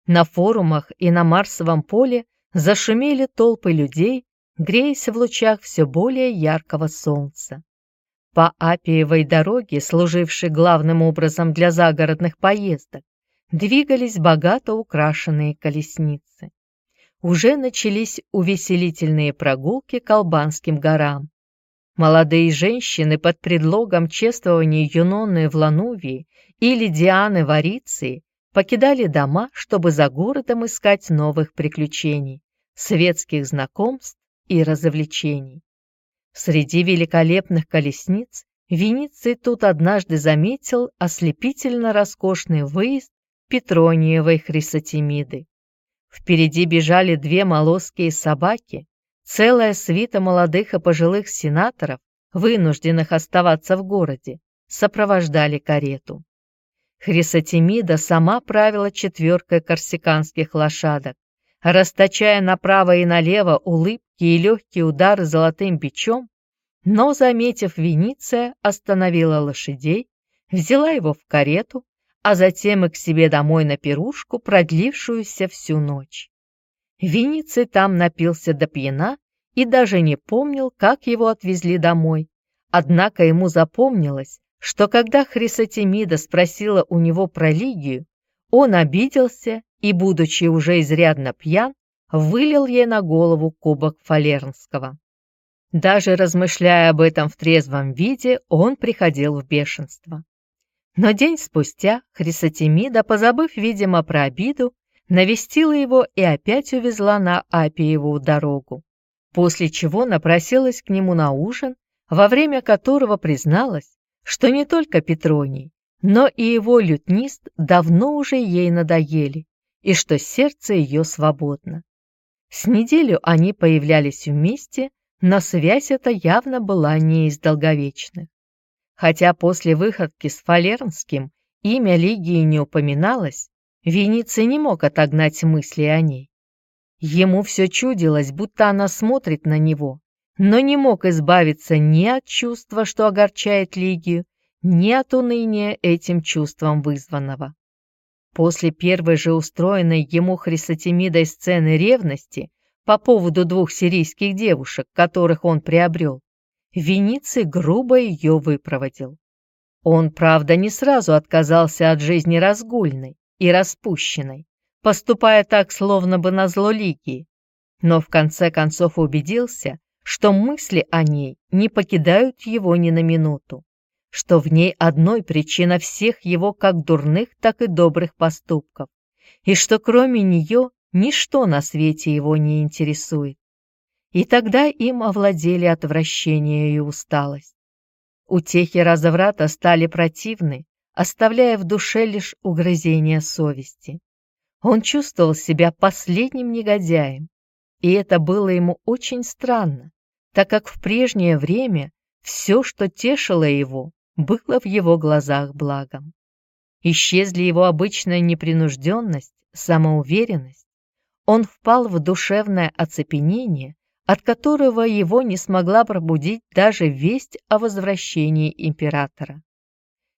На форумах и на Марсовом поле зашумели толпы людей, греясь в лучах все более яркого солнца. По Апиевой дороге, служившей главным образом для загородных поездок, двигались богато украшенные колесницы уже начались увеселительные прогулки к Албанским горам. Молодые женщины под предлогом чествования Юнонны в Ланувии или Дианы в Ариции покидали дома, чтобы за городом искать новых приключений, светских знакомств и развлечений. Среди великолепных колесниц Вениций тут однажды заметил ослепительно роскошный выезд Петрониевой Хрисотемиды. Впереди бежали две молосские собаки, целая свита молодых и пожилых сенаторов, вынужденных оставаться в городе, сопровождали карету. Хрисотемида сама правила четверкой корсиканских лошадок, расточая направо и налево улыбки и легкие удары золотым бичом, но, заметив Вениция, остановила лошадей, взяла его в карету а затем и к себе домой на пирушку, продлившуюся всю ночь. Вениций там напился до пьяна и даже не помнил, как его отвезли домой. Однако ему запомнилось, что когда Хрисотемида спросила у него про Лигию, он обиделся и, будучи уже изрядно пьян, вылил ей на голову кубок Фалернского. Даже размышляя об этом в трезвом виде, он приходил в бешенство. Но день спустя Хрисотемида, позабыв, видимо, про обиду, навестила его и опять увезла на Апиеву дорогу, после чего напросилась к нему на ужин, во время которого призналась, что не только Петроний, но и его лютнист давно уже ей надоели, и что сердце ее свободно. С неделю они появлялись вместе, но связь эта явно была не из долговечных. Хотя после выходки с Фалернским имя Лигии не упоминалось, Вениций не мог отогнать мысли о ней. Ему все чудилось, будто она смотрит на него, но не мог избавиться ни от чувства, что огорчает Лигию, ни от уныния этим чувством вызванного. После первой же устроенной ему Хрисотемидой сцены ревности по поводу двух сирийских девушек, которых он приобрел, Вениций грубо ее выпроводил. Он, правда, не сразу отказался от жизни разгульной и распущенной, поступая так, словно бы на зло Лигии, но в конце концов убедился, что мысли о ней не покидают его ни на минуту, что в ней одной причина всех его как дурных, так и добрых поступков, и что кроме нее ничто на свете его не интересует. И тогда им овладели отвращение и усталость. Утехи разврата стали противны, оставляя в душе лишь угрызение совести. Он чувствовал себя последним негодяем, и это было ему очень странно, так как в прежнее время все, что тешило его, было в его глазах благом. Исчезли его обычная непринужденность, самоуверенность. Он впал в душевное оцепенение, от которого его не смогла пробудить даже весть о возвращении императора.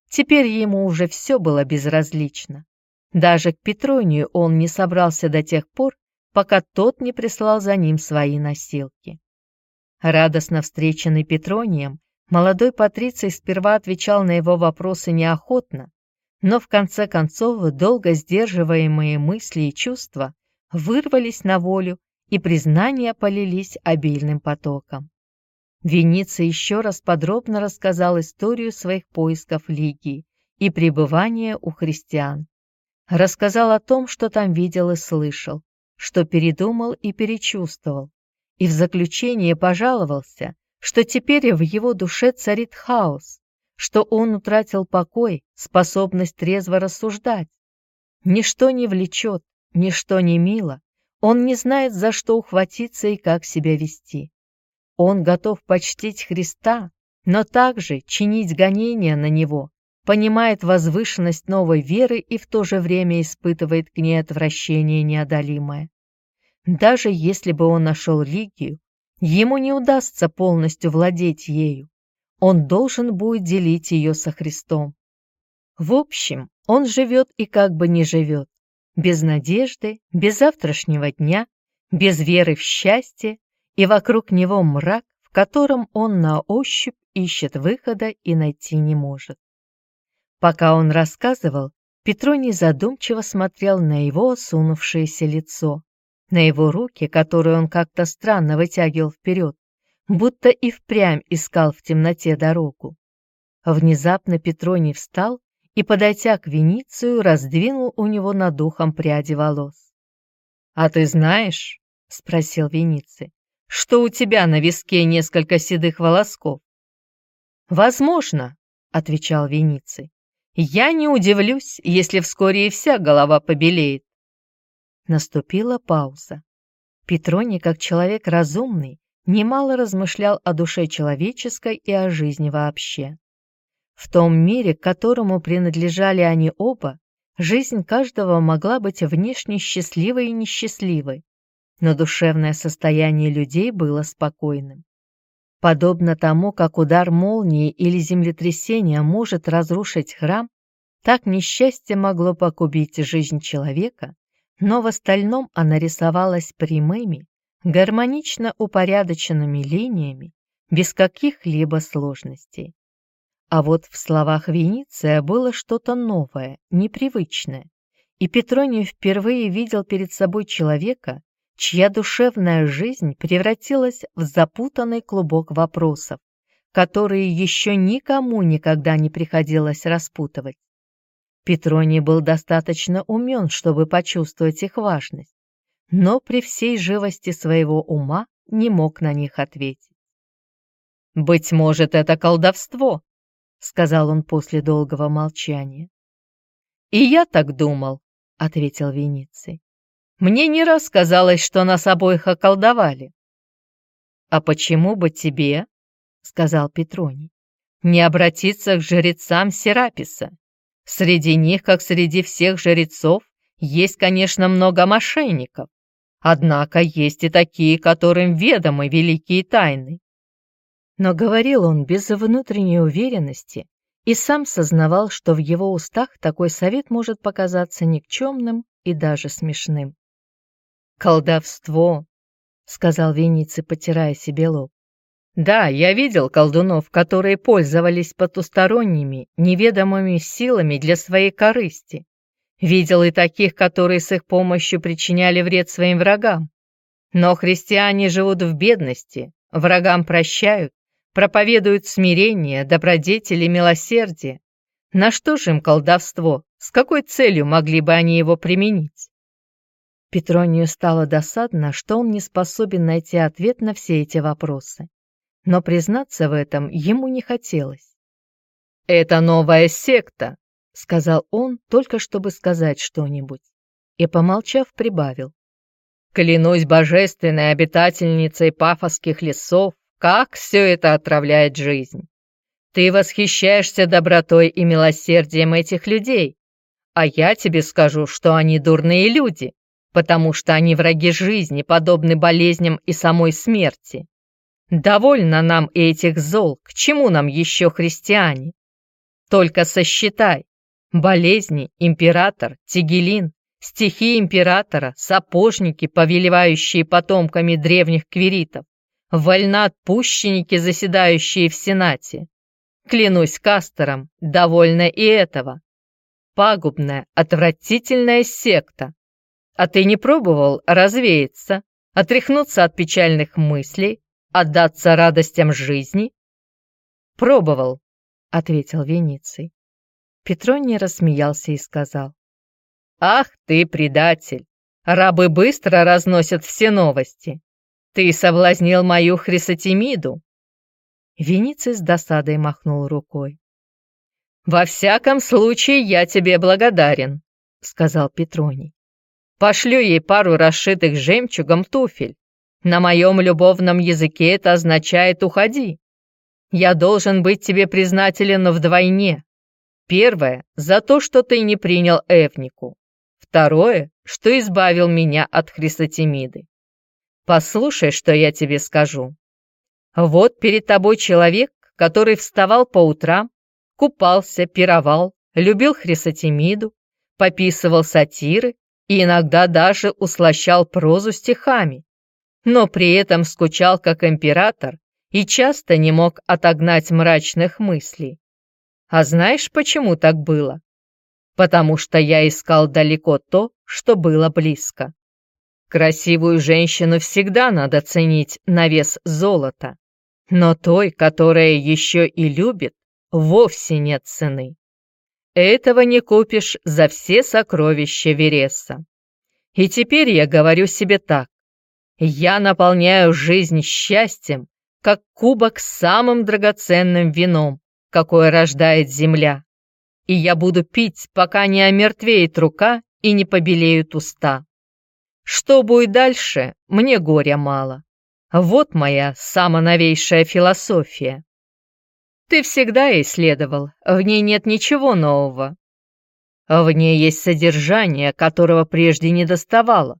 Теперь ему уже все было безразлично. Даже к Петронию он не собрался до тех пор, пока тот не прислал за ним свои носилки. Радостно встреченный Петронием, молодой Патриций сперва отвечал на его вопросы неохотно, но в конце концов долго сдерживаемые мысли и чувства вырвались на волю, и признания полились обильным потоком. Веница еще раз подробно рассказал историю своих поисков Лигии и пребывания у христиан. Рассказал о том, что там видел и слышал, что передумал и перечувствовал, и в заключение пожаловался, что теперь в его душе царит хаос, что он утратил покой, способность трезво рассуждать. Ничто не влечет, ничто не мило, он не знает, за что ухватиться и как себя вести. Он готов почтить Христа, но также чинить гонения на Него, понимает возвышенность новой веры и в то же время испытывает к ней отвращение неодолимое. Даже если бы он нашел Лигию, ему не удастся полностью владеть ею. Он должен будет делить ее со Христом. В общем, он живет и как бы не живет, без надежды, без завтрашнего дня, без веры в счастье, и вокруг него мрак, в котором он на ощупь ищет выхода и найти не может. Пока он рассказывал, Петроний задумчиво смотрел на его осунувшееся лицо, на его руки, которые он как-то странно вытягивал вперед, будто и впрямь искал в темноте дорогу. Внезапно Петроний встал и, подойдя к Веницию, раздвинул у него над ухом пряди волос. «А ты знаешь, — спросил Вениций, — что у тебя на виске несколько седых волосков?» «Возможно», — отвечал Вениций. «Я не удивлюсь, если вскоре и вся голова побелеет». Наступила пауза. Петроний, как человек разумный, немало размышлял о душе человеческой и о жизни вообще. В том мире, к которому принадлежали они оба, жизнь каждого могла быть внешне счастливой и несчастливой, но душевное состояние людей было спокойным. Подобно тому, как удар молнии или землетрясения может разрушить храм, так несчастье могло погубить жизнь человека, но в остальном она рисовалась прямыми, гармонично упорядоченными линиями, без каких-либо сложностей. А вот в словах Венеция было что-то новое, непривычное, и Петроний впервые видел перед собой человека, чья душевная жизнь превратилась в запутанный клубок вопросов, которые еще никому никогда не приходилось распутывать. Петроний был достаточно умен, чтобы почувствовать их важность, но при всей живости своего ума не мог на них ответить. «Быть может, это колдовство», — сказал он после долгого молчания. «И я так думал», — ответил Вениций. «Мне не раз казалось, что нас обоих околдовали». «А почему бы тебе, — сказал Петроний, — не обратиться к жрецам Сераписа? Среди них, как среди всех жрецов, есть, конечно, много мошенников, однако есть и такие, которым ведомы великие тайны. Но говорил он без внутренней уверенности и сам сознавал, что в его устах такой совет может показаться никчемным и даже смешным. «Колдовство», — сказал Вениций, потирая себе лоб. «Да, я видел колдунов, которые пользовались потусторонними, неведомыми силами для своей корысти. Видел и таких, которые с их помощью причиняли вред своим врагам. Но христиане живут в бедности, врагам прощают, проповедуют смирение, добродетель и милосердие. На что же им колдовство? С какой целью могли бы они его применить? Петронию стало досадно, что он не способен найти ответ на все эти вопросы. Но признаться в этом ему не хотелось. «Это новая секта», — сказал он, только чтобы сказать что-нибудь. И, помолчав, прибавил. «Клянусь божественной обитательницей пафосских лесов, как все это отравляет жизнь. Ты восхищаешься добротой и милосердием этих людей, а я тебе скажу, что они дурные люди, потому что они враги жизни, подобны болезням и самой смерти. Довольно нам этих зол, к чему нам еще христиане? Только сосчитай. Болезни, император, Тигелин, стихи императора, сапожники, повелевающие потомками древних квиритов, вольноотпущенники, заседающие в Сенате. Клянусь Кастером, довольно и этого. Пагубная, отвратительная секта, а ты не пробовал развеяться, отряхнуться от печальных мыслей, отдаться радостям жизни? Пробовал, ответил Вениций. Петроний рассмеялся и сказал. Ах ты, предатель! Рабы быстро разносят все новости. Ты соблазнил мою Хрисотемиду. Вениций с досадой махнул рукой. «Во всяком случае, я тебе благодарен», — сказал Петроний. Пошлю ей пару расшитых жемчугом туфель. На моем любовном языке это означает «уходи». Я должен быть тебе признателен вдвойне. Первое — за то, что ты не принял Эвнику. Второе — что избавил меня от Хрисотемиды. Послушай, что я тебе скажу. Вот перед тобой человек, который вставал по утрам, купался, пировал, любил Хрисотемиду, пописывал сатиры и иногда даже услощал прозу стихами, но при этом скучал как император и часто не мог отогнать мрачных мыслей. А знаешь, почему так было? Потому что я искал далеко то, что было близко. Красивую женщину всегда надо ценить на вес золота, но той, которая еще и любит, вовсе нет цены. Этого не купишь за все сокровища Вереса. И теперь я говорю себе так. Я наполняю жизнь счастьем, как кубок самым драгоценным вином, какое рождает земля. И я буду пить, пока не омертвеет рука и не побелеют уста. Что будет дальше, мне горя мало. Вот моя самоновейшая философия. Ты всегда исследовал, в ней нет ничего нового. В ней есть содержание, которого прежде не доставало.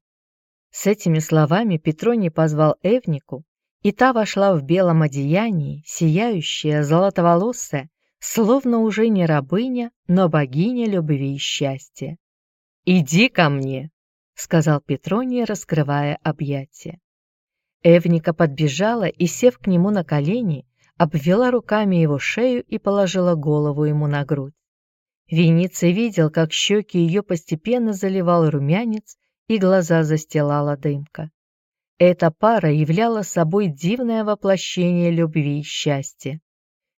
С этими словами Петроний позвал Эвнику, и та вошла в белом одеянии, сияющая, золотоволосая, словно уже не рабыня, но богиня любви и счастья. «Иди ко мне», — сказал Петроний, раскрывая объятия. Эвника подбежала и, сев к нему на колени, обвела руками его шею и положила голову ему на грудь. Вениций видел, как щеки ее постепенно заливал румянец и глаза застилала дымка. Эта пара являла собой дивное воплощение любви и счастья.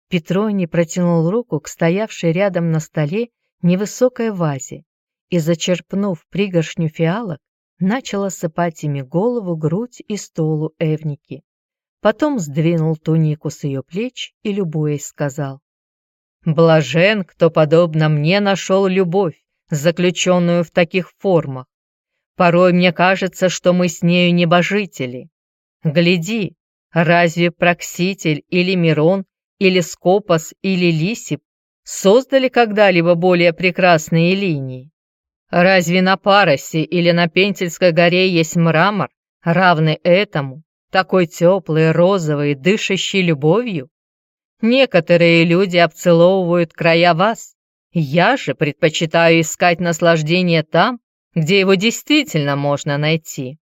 Петроний протянул руку к стоявшей рядом на столе невысокой вазе и, зачерпнув пригоршню фиалок, начал осыпать ими голову, грудь и столу Эвники. Потом сдвинул тунику с ее плеч и, любуясь, сказал. «Блажен, кто, подобно мне, нашел любовь, заключенную в таких формах. Порой мне кажется, что мы с нею небожители. Гляди, разве Прокситель или Мирон, или Скопос, или Лисип создали когда-либо более прекрасные линии? Разве на Паросе или на Пентельской горе есть мрамор, равный этому? такой теплый, розовый, дышащий любовью? Некоторые люди обцеловывают края вас. Я же предпочитаю искать наслаждение там, где его действительно можно найти.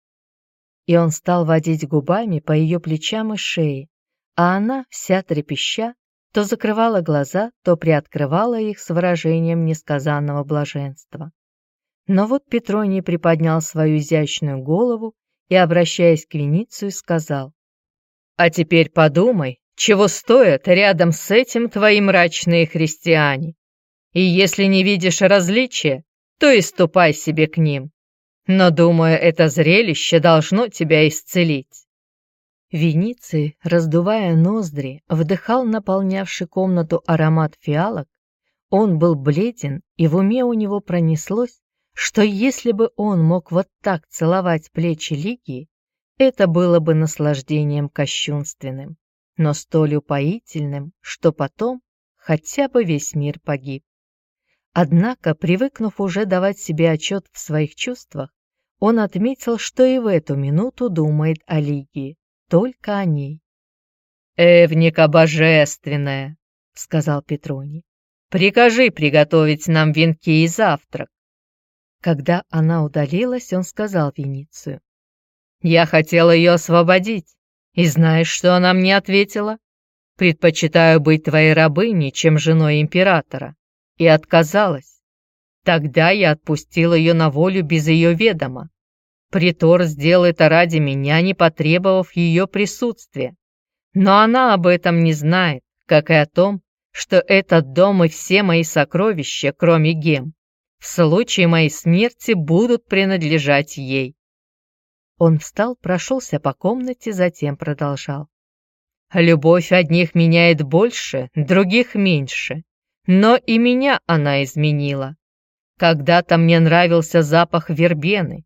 И он стал водить губами по ее плечам и шее, а она, вся трепеща, то закрывала глаза, то приоткрывала их с выражением несказанного блаженства. Но вот Петроний приподнял свою изящную голову и, обращаясь к Веницию, сказал, «А теперь подумай, чего стоят рядом с этим твои мрачные христиане. И если не видишь различия, то и ступай себе к ним. Но, думаю, это зрелище должно тебя исцелить». Вениций, раздувая ноздри, вдыхал наполнявший комнату аромат фиалок. Он был бледен, и в уме у него пронеслось, что если бы он мог вот так целовать плечи Лигии, это было бы наслаждением кощунственным, но столь упоительным, что потом хотя бы весь мир погиб. Однако, привыкнув уже давать себе отчет в своих чувствах, Он отметил, что и в эту минуту думает о Лигии, только о ней. «Эвника божественная!» — сказал Петроний. «Прикажи приготовить нам венки и завтрак». Когда она удалилась, он сказал Веницию. «Я хотел ее освободить, и знаешь, что она мне ответила? Предпочитаю быть твоей рабыней, чем женой императора, и отказалась. Тогда я отпустил ее на волю без ее ведома. Притор сделал это ради меня, не потребовав ее присутствия. Но она об этом не знает, как и о том, что этот дом и все мои сокровища, кроме гем, в случае моей смерти будут принадлежать ей. Он встал, прошелся по комнате, затем продолжал. Любовь одних меняет больше, других меньше, но и меня она изменила. Когда-то мне нравился запах вербены,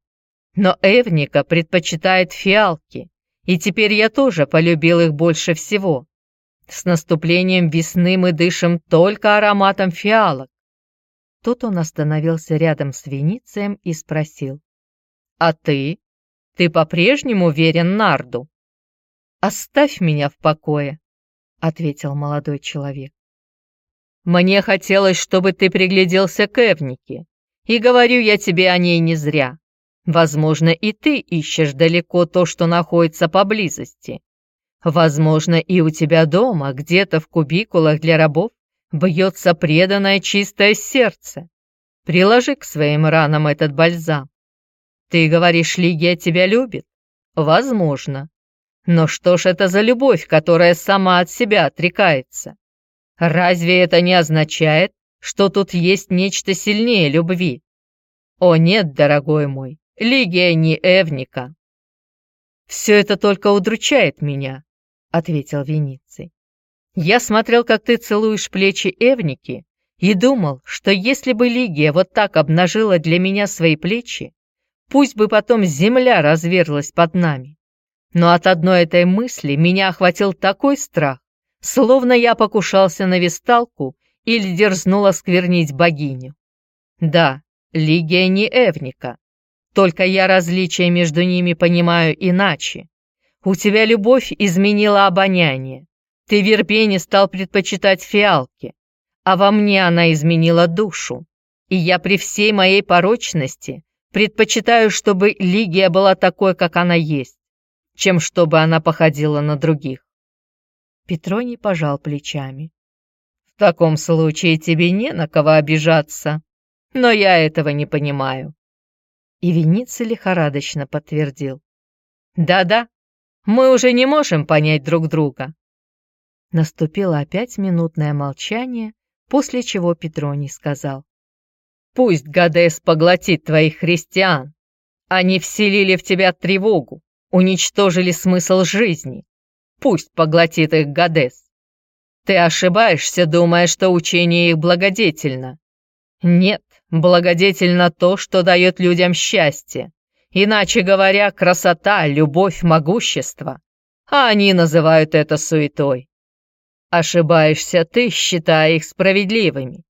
но Эвника предпочитает фиалки, и теперь я тоже полюбил их больше всего. С наступлением весны мы дышим только ароматом фиалок. Тут он остановился рядом с Веницием и спросил. «А ты? Ты по-прежнему верен Нарду?» «Оставь меня в покое», — ответил молодой человек. Мне хотелось, чтобы ты пригляделся к Эвнике, и говорю я тебе о ней не зря. Возможно, и ты ищешь далеко то, что находится поблизости. Возможно, и у тебя дома, где-то в кубикулах для рабов, бьется преданное чистое сердце. Приложи к своим ранам этот бальзам. Ты говоришь, Лигия тебя любит? Возможно. Но что ж это за любовь, которая сама от себя отрекается? Разве это не означает, что тут есть нечто сильнее любви? О нет, дорогой мой, Лигия не Эвника. Все это только удручает меня, ответил Вениций. Я смотрел, как ты целуешь плечи Эвники, и думал, что если бы Лигия вот так обнажила для меня свои плечи, пусть бы потом земля разверлась под нами. Но от одной этой мысли меня охватил такой страх, словно я покушался на висталку или дерзнул осквернить богиню. Да, Лигия не Эвника, только я различия между ними понимаю иначе. У тебя любовь изменила обоняние, ты вербене стал предпочитать фиалки, а во мне она изменила душу, и я при всей моей порочности предпочитаю, чтобы Лигия была такой, как она есть, чем чтобы она походила на других. Петроний пожал плечами. «В таком случае тебе не на кого обижаться, но я этого не понимаю». И Вениций лихорадочно подтвердил. «Да-да, мы уже не можем понять друг друга». Наступило опять минутное молчание, после чего Петроний сказал. «Пусть Гадес поглотит твоих христиан. Они вселили в тебя тревогу, уничтожили смысл жизни. Пусть поглотит их Гадес. Ты ошибаешься, думая, что учение их благодетельно. Нет, благодетельно то, что дает людям счастье. Иначе говоря, красота, любовь, могущество. А они называют это суетой. Ошибаешься ты, считая их справедливыми.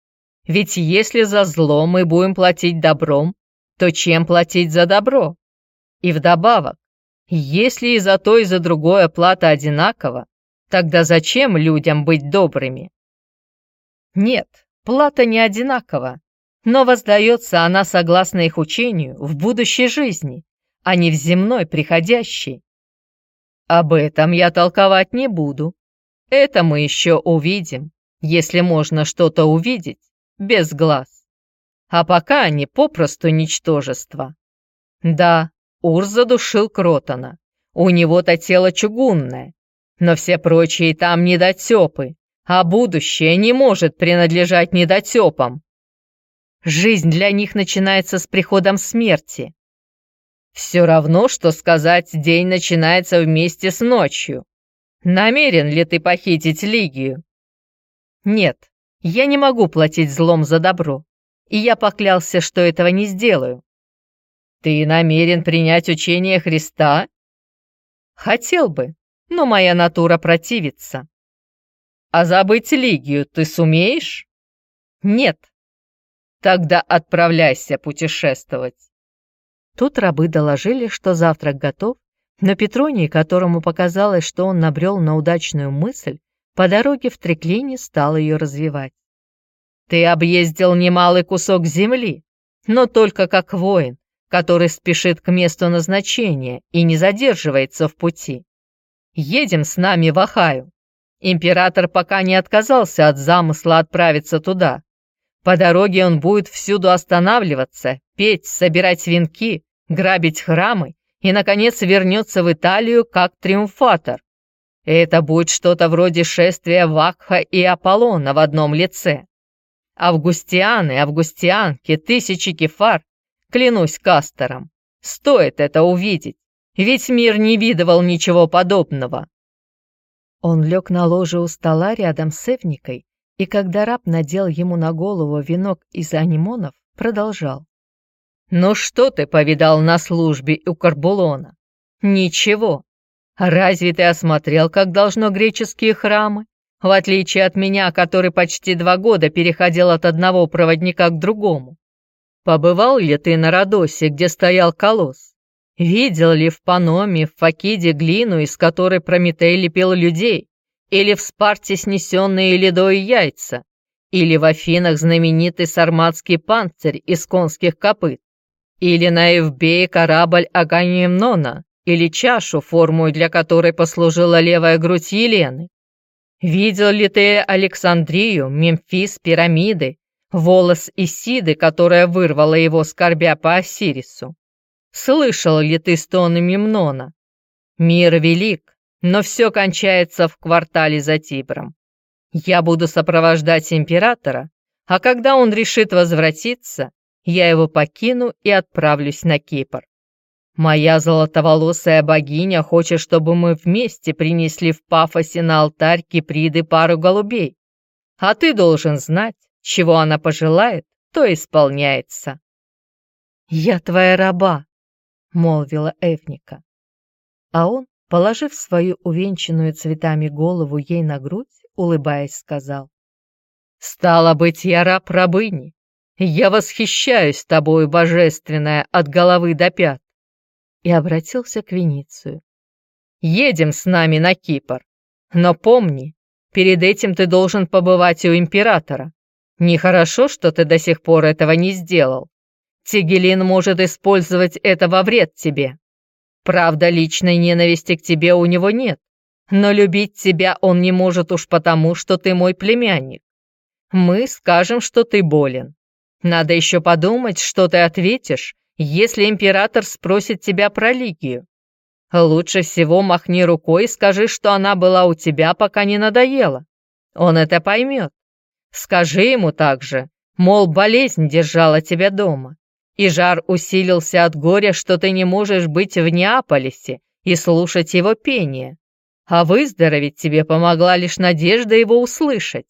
Ведь если за зло мы будем платить добром, то чем платить за добро? И вдобавок, если и за то, и за другое плата одинакова, тогда зачем людям быть добрыми? Нет, плата не одинакова, но воздается она, согласно их учению, в будущей жизни, а не в земной приходящей. Об этом я толковать не буду. Это мы еще увидим, если можно что-то увидеть, без глаз. А пока они попросту ничтожество. Да, Ур задушил Кротона. У него-то тело чугунное. Но все прочие там недотепы, а будущее не может принадлежать недотепам. Жизнь для них начинается с приходом смерти. Все равно, что сказать, день начинается вместе с ночью. Намерен ли ты похитить Лигию? Нет, я не могу платить злом за добро, и я поклялся, что этого не сделаю. Ты намерен принять учение Христа? Хотел бы, но моя натура противится. А забыть Лигию ты сумеешь? Нет. Тогда отправляйся путешествовать. Тут рабы доложили, что завтрак готов, но Петроний, которому показалось, что он набрел на удачную мысль, по дороге в Треклине стал ее развивать. «Ты объездил немалый кусок земли, но только как воин, который спешит к месту назначения и не задерживается в пути. Едем с нами в Ахаю. Император пока не отказался от замысла отправиться туда. По дороге он будет всюду останавливаться, петь, собирать венки, грабить храмы и, наконец, вернется в Италию как триумфатор. Это будет что-то вроде шествия Вакха и Аполлона в одном лице. Августианы, августианки, тысячи кефар, клянусь Кастером, стоит это увидеть, ведь мир не видывал ничего подобного. Он лег на ложе у стола рядом с Эвникой, и когда раб надел ему на голову венок из анимонов, продолжал. «Ну что ты повидал на службе у Карбулона? Ничего. Разве ты осмотрел, как должно греческие храмы? В отличие от меня, который почти два года переходил от одного проводника к другому. Побывал ли ты на Родосе, где стоял колосс? Видел ли в Паноме, в Факиде глину, из которой Прометей лепил людей? Или в Спарте снесенные ледой яйца? Или в Афинах знаменитый сарматский панцирь из конских копыт? Или на Эвбее корабль Аганемнона? Или чашу, форму для которой послужила левая грудь Елены? Видел ли ты Александрию, Мемфис, пирамиды, волос Исиды, которая вырвала его, скорбя по Осирису? Слышал ли ты стоны Мемнона? Мир велик, но все кончается в квартале за Тибром. Я буду сопровождать императора, а когда он решит возвратиться, я его покину и отправлюсь на Кипр. Моя золотоволосая богиня хочет, чтобы мы вместе принесли в пафосе на алтарь Киприды пару голубей. А ты должен знать, чего она пожелает, то исполняется. «Я твоя раба», молвила Эвника. А он, положив свою увенчанную цветами голову ей на грудь, улыбаясь, сказал. «Стало быть, я раб рабыни. Я восхищаюсь тобою, божественная, от головы до пят!» И обратился к Веницию. «Едем с нами на Кипр. Но помни, перед этим ты должен побывать у императора. Нехорошо, что ты до сих пор этого не сделал. Тигелин может использовать это во вред тебе. Правда, личной ненависти к тебе у него нет, но любить тебя он не может уж потому, что ты мой племянник. Мы скажем, что ты болен. Надо еще подумать, что ты ответишь, если император спросит тебя про Лигию. Лучше всего махни рукой и скажи, что она была у тебя, пока не надоела. Он это поймет. Скажи ему также, мол, болезнь держала тебя дома и жар усилился от горя, что ты не можешь быть в Неаполисе и слушать его пение. А выздороветь тебе помогла лишь надежда его услышать.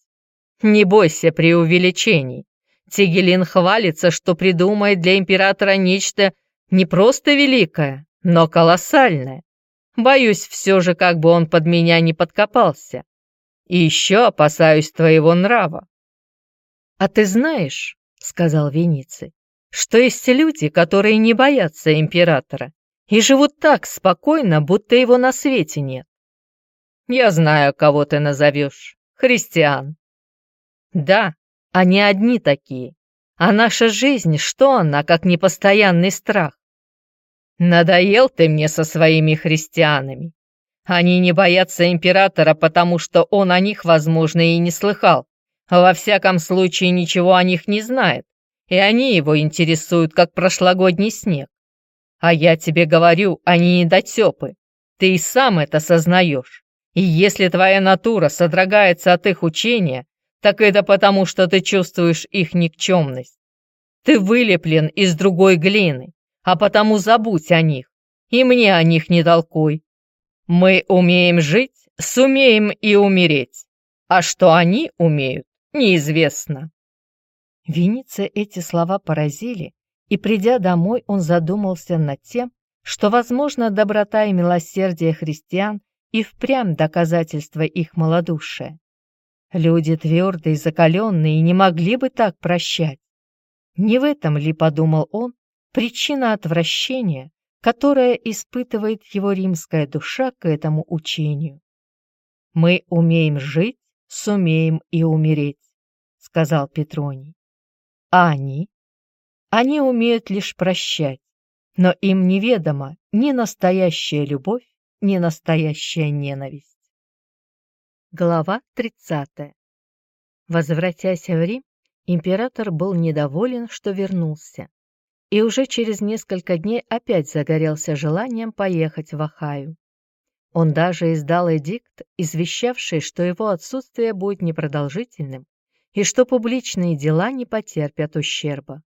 Не бойся преувеличений. Тигелин хвалится, что придумает для императора нечто не просто великое, но колоссальное. Боюсь все же, как бы он под меня не подкопался. И еще опасаюсь твоего нрава. — А ты знаешь, — сказал Вениций, что есть люди, которые не боятся императора и живут так спокойно, будто его на свете нет. Я знаю, кого ты назовешь. Христиан. Да, они одни такие. А наша жизнь, что она, как непостоянный страх? Надоел ты мне со своими христианами. Они не боятся императора, потому что он о них, возможно, и не слыхал. Во всяком случае, ничего о них не знает и они его интересуют, как прошлогодний снег. А я тебе говорю, они недотепы. Ты и сам это сознаешь. И если твоя натура содрогается от их учения, так это потому, что ты чувствуешь их никчемность. Ты вылеплен из другой глины, а потому забудь о них, и мне о них не толкуй. Мы умеем жить, сумеем и умереть, а что они умеют, неизвестно. Виница эти слова поразили, и, придя домой, он задумался над тем, что, возможно, доброта и милосердие христиан и впрямь доказательство их малодушия. Люди твердые, закаленные, не могли бы так прощать. Не в этом ли, подумал он, причина отвращения, которое испытывает его римская душа к этому учению. «Мы умеем жить, сумеем и умереть», — сказал Петроний. А они? Они умеют лишь прощать, но им неведома ни настоящая любовь, ни настоящая ненависть. Глава 30. Возвратясь в Рим, император был недоволен, что вернулся, и уже через несколько дней опять загорелся желанием поехать в Ахаю. Он даже издал эдикт, извещавший, что его отсутствие будет непродолжительным и что публичные дела не потерпят ущерба.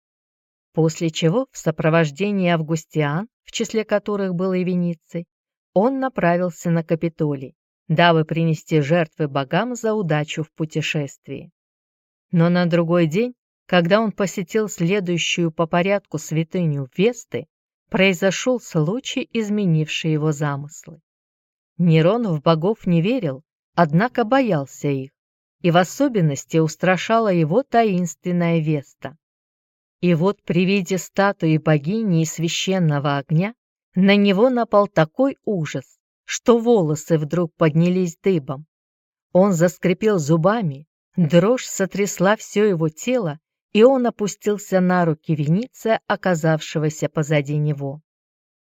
После чего в сопровождении августиан, в числе которых был и Вениций, он направился на Капитолий, дабы принести жертвы богам за удачу в путешествии. Но на другой день, когда он посетил следующую по порядку святыню Весты, произошел случай, изменивший его замыслы. Нерон в богов не верил, однако боялся их, и в особенности устрашала его таинственная Веста. И вот при виде статуи богини и священного огня на него напал такой ужас, что волосы вдруг поднялись дыбом. Он заскрипел зубами, дрожь сотрясла все его тело, и он опустился на руки Вениция, оказавшегося позади него.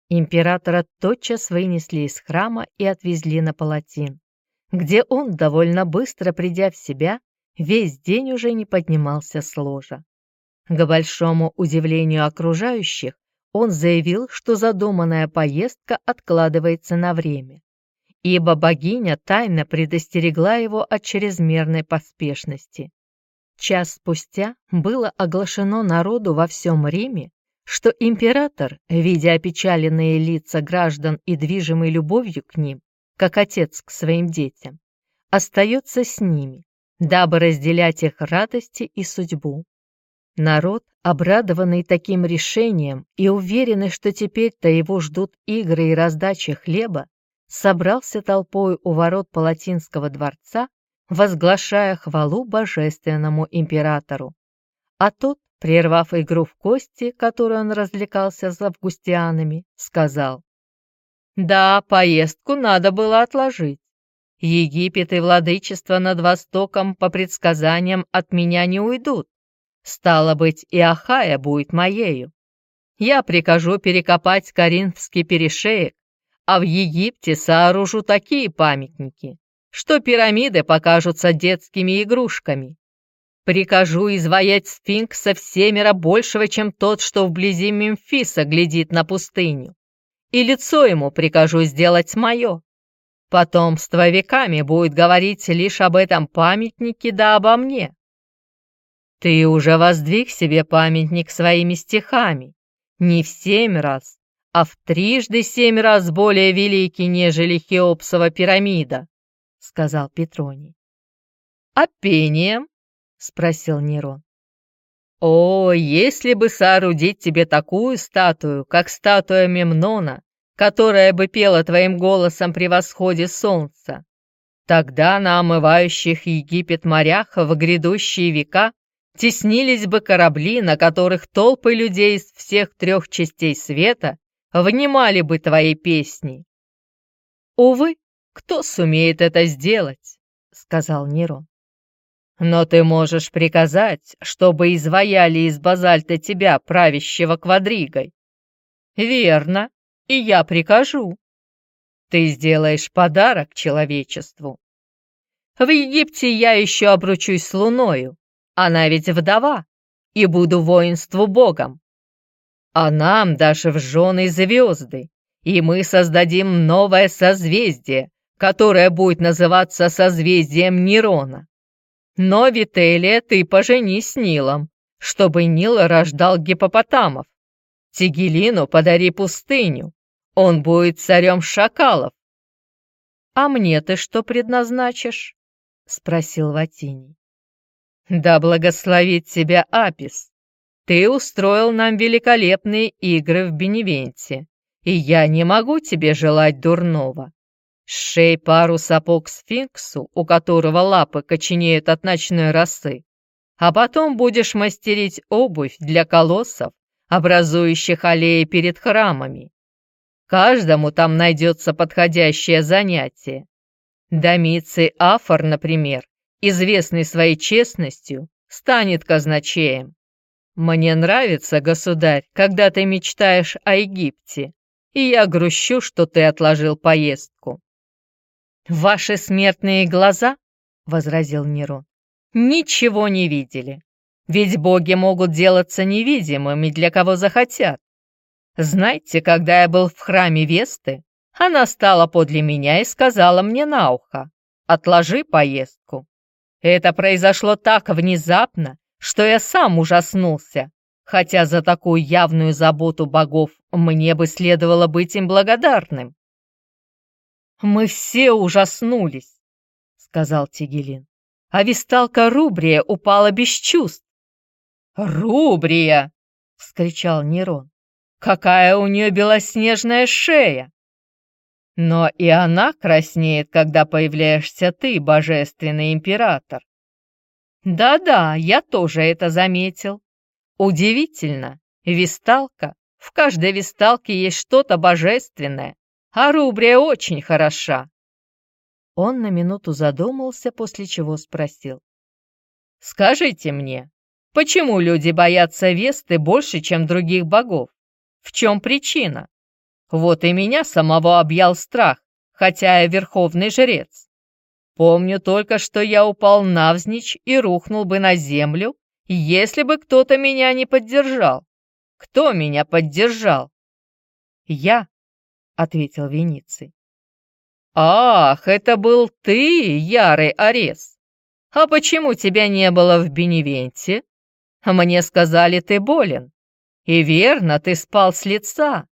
Императора тотчас вынесли из храма и отвезли на палатин, где он, довольно быстро придя в себя, весь день уже не поднимался с ложа. К большому удивлению окружающих, он заявил, что задуманная поездка откладывается на время, ибо богиня тайно предостерегла его от чрезмерной поспешности. Час спустя было оглашено народу во всем Риме, что император, видя опечаленные лица граждан и движимый любовью к ним, как отец к своим детям, остается с ними, дабы разделять их радости и судьбу. Народ, обрадованный таким решением и уверенный, что теперь-то его ждут игры и раздача хлеба, собрался толпой у ворот Палатинского дворца, возглашая хвалу божественному императору. А тот, прервав игру в кости, которой он развлекался с августианами, сказал, «Да, поездку надо было отложить. Египет и владычество над Востоком по предсказаниям от меня не уйдут. Стало быть, и Ахая будет моею. Я прикажу перекопать Коринфский перешеек, а в Египте сооружу такие памятники, что пирамиды покажутся детскими игрушками. Прикажу изваять сфинкса всемеро большего, чем тот, что вблизи Мемфиса глядит на пустыню. И лицо ему прикажу сделать мое. Потомство веками будет говорить лишь об этом памятнике да обо мне. Ты уже воздвиг себе памятник своими стихами, не в семь раз, а в трижды семь раз более великий, нежели Хеопсова пирамида, — сказал Петроний. — А пением? — спросил Нерон. «О, если бы соорудить тебе такую статую, как статуя Мемнона, которая бы пела твоим голосом при восходе солнца, тогда на омывающих Египет морях в грядущие века теснились бы корабли, на которых толпы людей из всех трех частей света внимали бы твои песни. «Увы, кто сумеет это сделать?» — сказал Нерон. «Но ты можешь приказать, чтобы изваяли из базальта тебя, правящего квадригой». «Верно, и я прикажу. Ты сделаешь подарок человечеству. В Египте я еще обручусь с луною, она ведь вдова, и буду воинству богом. А нам даже в жены звезды, и мы создадим новое созвездие, которое будет называться созвездием Нерона. Но, Вителия, ты поженись с Нилом, чтобы Нил рождал гипопотамов. Тигелину подари пустыню, он будет царем шакалов. «А мне ты что предназначишь?» — спросил Ватиний. Да благословит тебя Апис. Ты устроил нам великолепные игры в Беневенте, и я не могу тебе желать дурного. Шей пару сапог сфинксу, у которого лапы коченеют от ночной росы, а потом будешь мастерить обувь для колоссов, образующих аллеи перед храмами. Каждому там найдется подходящее занятие. Домиций Афор, например, известный своей честностью, станет казначеем. Мне нравится, государь, когда ты мечтаешь о Египте, и я грущу, что ты отложил поездку. Ваши смертные глаза, — возразил Нерон, — ничего не видели. Ведь боги могут делаться невидимыми для кого захотят. Знаете, когда я был в храме Весты, она стала подле меня и сказала мне на ухо, «Отложи поездку». Это произошло так внезапно, что я сам ужаснулся, хотя за такую явную заботу богов мне бы следовало быть им благодарным. «Мы все ужаснулись», — сказал Тигелин, «а висталка Рубрия упала без чувств». «Рубрия!» — вскричал Нерон. «Какая у нее белоснежная шея!» «Но и она краснеет, когда появляешься ты, божественный император. Да-да, я тоже это заметил. Удивительно, висталка. В каждой висталке есть что-то божественное, а Рубрия очень хороша. Он на минуту задумался, после чего спросил. «Скажите мне, почему люди боятся Весты больше, чем других богов? В чем причина? Вот и меня самого объял страх, хотя я верховный жрец. Помню только, что я упал навзничь и рухнул бы на землю, если бы кто-то меня не поддержал. Кто меня поддержал? Я, ответил Вениций. Ах, это был ты, ярый Арес. А почему тебя не было в Беневенте? Мне сказали, ты болен. И верно, ты спал с лица.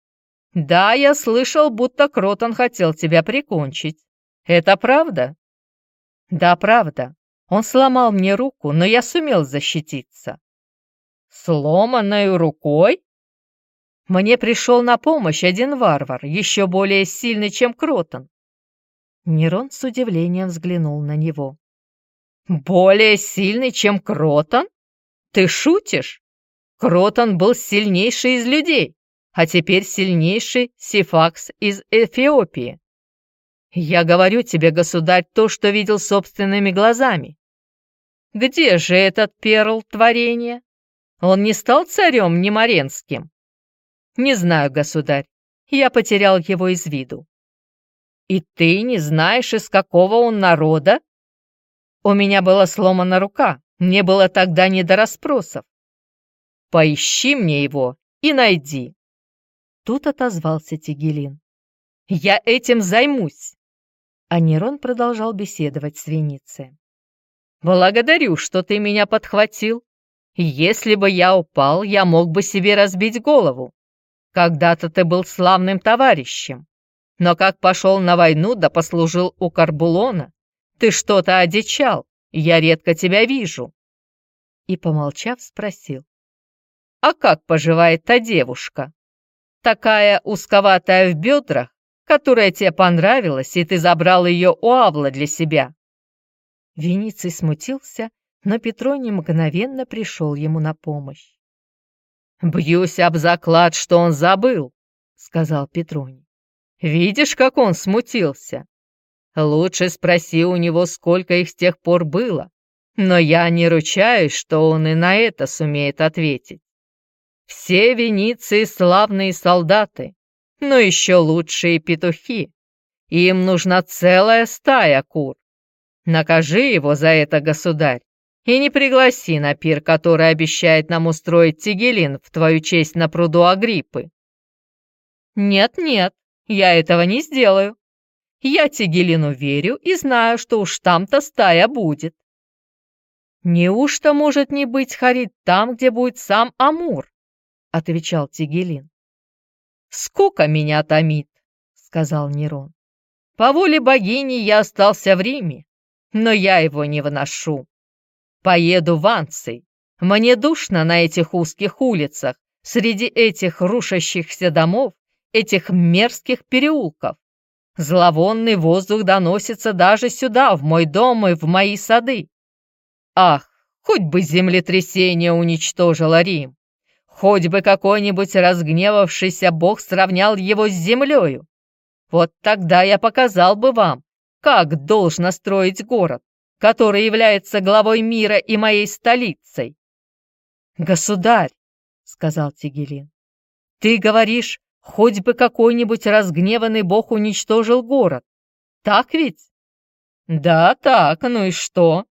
Да, я слышал, будто Кротон хотел тебя прикончить. Это правда? Да, правда. Он сломал мне руку, но я сумел защититься. Сломанной рукой? Мне пришел на помощь один варвар, еще более сильный, чем Кротон. Нерон с удивлением взглянул на него. «Более сильный, чем Кротон? Ты шутишь? Кротон был сильнейший из людей, а теперь сильнейший Сифакс из Эфиопии. Я говорю тебе, государь, то, что видел собственными глазами. Где же этот перл творения? Он не стал царем Немаренским? Не знаю, государь, я потерял его из виду. И ты не знаешь, из какого он народа? У меня была сломана рука, мне было тогда не до расспросов. Поищи мне его и найди. Тут отозвался Тигелин. Я этим займусь. А Нерон продолжал беседовать с Веницием. «Благодарю, что ты меня подхватил. Если бы я упал, я мог бы себе разбить голову. Когда-то ты был славным товарищем, но как пошел на войну да послужил у Карбулона, ты что-то одичал, я редко тебя вижу». И, помолчав, спросил. «А как поживает та девушка? Такая узковатая в бедрах, которая тебе понравилась, и ты забрал ее у Авла для себя». Вениций смутился, но Петроний мгновенно пришел ему на помощь. «Бьюсь об заклад, что он забыл», — сказал Петроний. «Видишь, как он смутился? Лучше спроси у него, сколько их с тех пор было, но я не ручаюсь, что он и на это сумеет ответить. Все Вениции славные солдаты, но еще лучшие петухи. Им нужна целая стая кур. Накажи его за это, государь, и не пригласи на пир, который обещает нам устроить Тигелин в твою честь на пруду Агриппы. Нет-нет, я этого не сделаю. Я Тигелину верю и знаю, что уж там-то стая будет. Неужто может не быть Харит там, где будет сам Амур? Отвечал Тигелин. «Скука меня томит», — сказал Нерон. «По воле богини я остался в Риме, но я его не выношу. Поеду в Анций. Мне душно на этих узких улицах, среди этих рушащихся домов, этих мерзких переулков. Зловонный воздух доносится даже сюда, в мой дом и в мои сады. Ах, хоть бы землетрясение уничтожило Рим, Хоть бы какой-нибудь разгневавшийся бог сравнял его с землею. Вот тогда я показал бы вам, как должно строить город, который является главой мира и моей столицей. «Государь», — сказал Тигелин, — «ты говоришь, хоть бы какой-нибудь разгневанный бог уничтожил город. Так ведь?» «Да, так, ну и что?»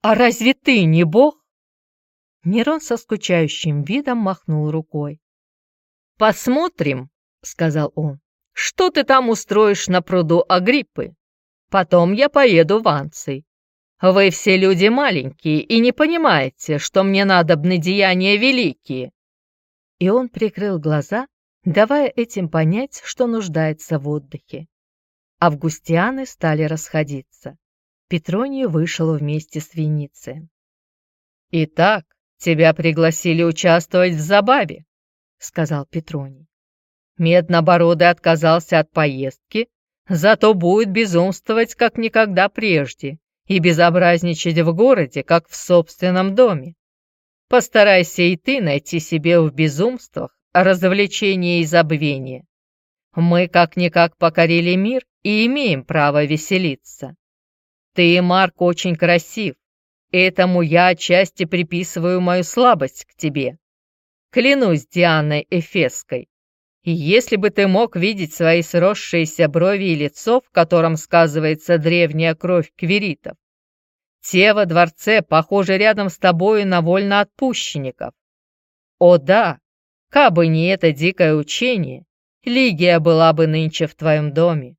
«А разве ты не бог?» Нерон со скучающим видом махнул рукой. «Посмотрим», — сказал он, — «что ты там устроишь на пруду Агриппы? Потом я поеду в Анций. Вы все люди маленькие и не понимаете, что мне надобны деяния великие». И он прикрыл глаза, давая этим понять, что нуждается в отдыхе. Августианы стали расходиться. Петроний вышел вместе с Веницием. «Итак, тебя пригласили участвовать в забаве», — сказал Петроний. Меднобородый отказался от поездки, зато будет безумствовать, как никогда прежде, и безобразничать в городе, как в собственном доме. Постарайся и ты найти себе в безумствах развлечение и забвение. Мы как-никак покорили мир и имеем право веселиться. Ты, Марк, очень красив. Этому я отчасти приписываю мою слабость к тебе. Клянусь Дианой Эфеской. И если бы ты мог видеть свои сросшиеся брови и лицо, в котором сказывается древняя кровь квиритов, те во дворце похожи рядом с тобою на вольноотпущенников. О да, кабы не это дикое учение, Лигия была бы нынче в твоем доме.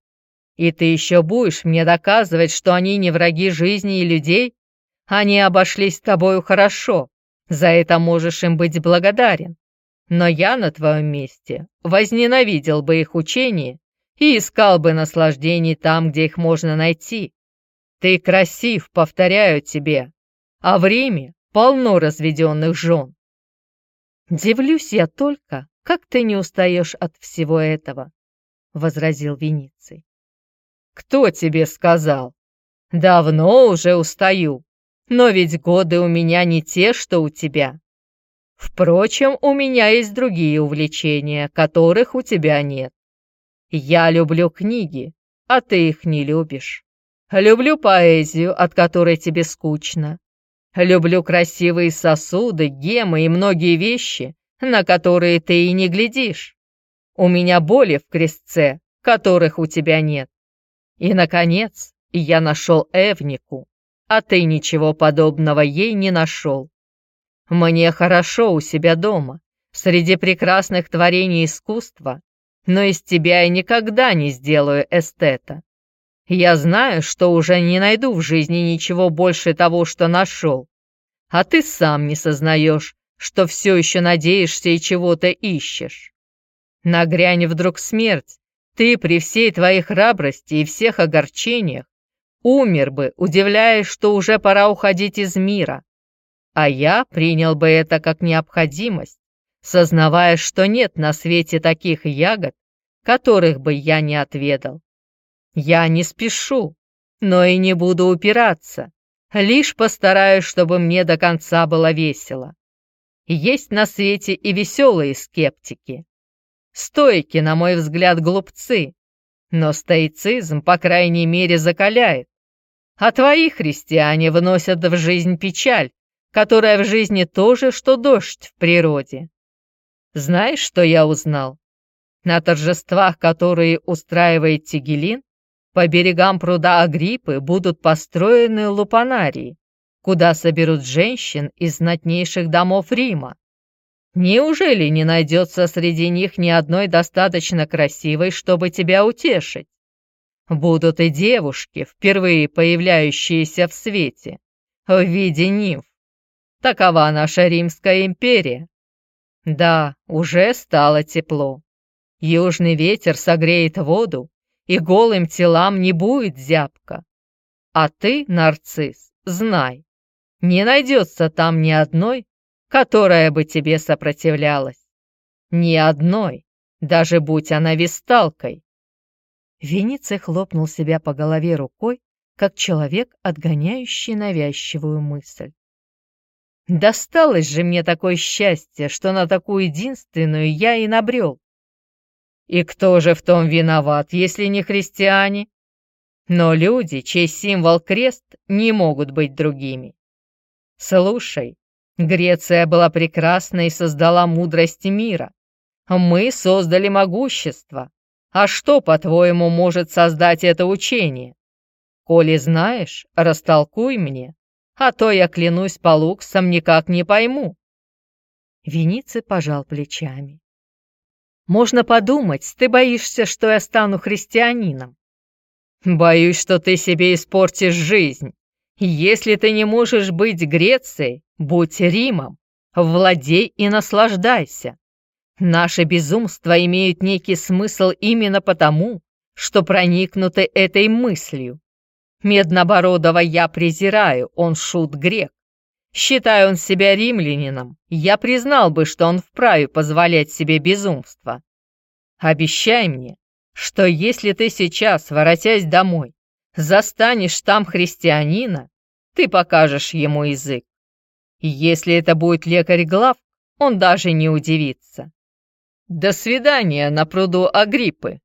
И ты еще будешь мне доказывать, что они не враги жизни и людей? Они обошлись с тобою хорошо, за это можешь им быть благодарен. Но я на твоем месте возненавидел бы их учение и искал бы наслаждений там, где их можно найти. Ты красив, повторяю тебе, а в Риме полно разведенных жен. Дивлюсь я только, как ты не устаешь от всего этого, — возразил Вениций. Кто тебе сказал? Давно уже устаю, но ведь годы у меня не те, что у тебя. Впрочем, у меня есть другие увлечения, которых у тебя нет. Я люблю книги, а ты их не любишь. Люблю поэзию, от которой тебе скучно. Люблю красивые сосуды, гемы и многие вещи, на которые ты и не глядишь. У меня боли в крестце, которых у тебя нет. И, наконец, я нашел Эвнику, а ты ничего подобного ей не нашел. Мне хорошо у себя дома, среди прекрасных творений искусства, но из тебя я никогда не сделаю эстета. Я знаю, что уже не найду в жизни ничего больше того, что нашел. А ты сам не сознаешь, что все еще надеешься и чего-то ищешь. Нагрянь вдруг смерть, ты при всей твоей храбрости и всех огорчениях умер бы, удивляясь, что уже пора уходить из мира, а я принял бы это как необходимость, сознавая, что нет на свете таких ягод, которых бы я не отведал. Я не спешу, но и не буду упираться, лишь постараюсь, чтобы мне до конца было весело. Есть на свете и веселые скептики. Стойки, на мой взгляд, глупцы, но стоицизм, по крайней мере, закаляет. А твои христиане вносят в жизнь печаль, которая в жизни тоже, что дождь в природе. Знаешь, что я узнал? На торжествах, которые устраивает Тигелин, по берегам пруда Агриппы будут построены лупанарии, куда соберут женщин из знатнейших домов Рима. Неужели не найдется среди них ни одной достаточно красивой, чтобы тебя утешить? Будут и девушки, впервые появляющиеся в свете, в виде нимф. Такова наша Римская империя. Да, уже стало тепло. Южный ветер согреет воду, и голым телам не будет зябко. А ты, нарцисс, знай, не найдется там ни одной, которая бы тебе сопротивлялась. Ни одной, даже будь она висталкой. Вениций хлопнул себя по голове рукой, как человек, отгоняющий навязчивую мысль. Досталось же мне такое счастье, что на такую единственную я и набрел. И кто же в том виноват, если не христиане? Но люди, чей символ крест, не могут быть другими. Слушай, Греция была прекрасна и создала мудрость мира. Мы создали могущество. А что, по-твоему, может создать это учение? Коли знаешь, растолкуй мне, а то я клянусь по луксам никак не пойму. Вениций пожал плечами. Можно подумать, ты боишься, что я стану христианином. Боюсь, что ты себе испортишь жизнь. Если ты не можешь быть Грецией, будь Римом, владей и наслаждайся. Наши безумства имеют некий смысл именно потому, что проникнуты этой мыслью. Меднобородова я презираю, он шут-грек. Считая он себя римлянином, я признал бы, что он вправе позволять себе безумство. Обещай мне, что если ты сейчас, воротясь домой, застанешь там христианина, ты покажешь ему язык. Если это будет лекарь глав, он даже не удивится. До свидания на пруду Агриппы.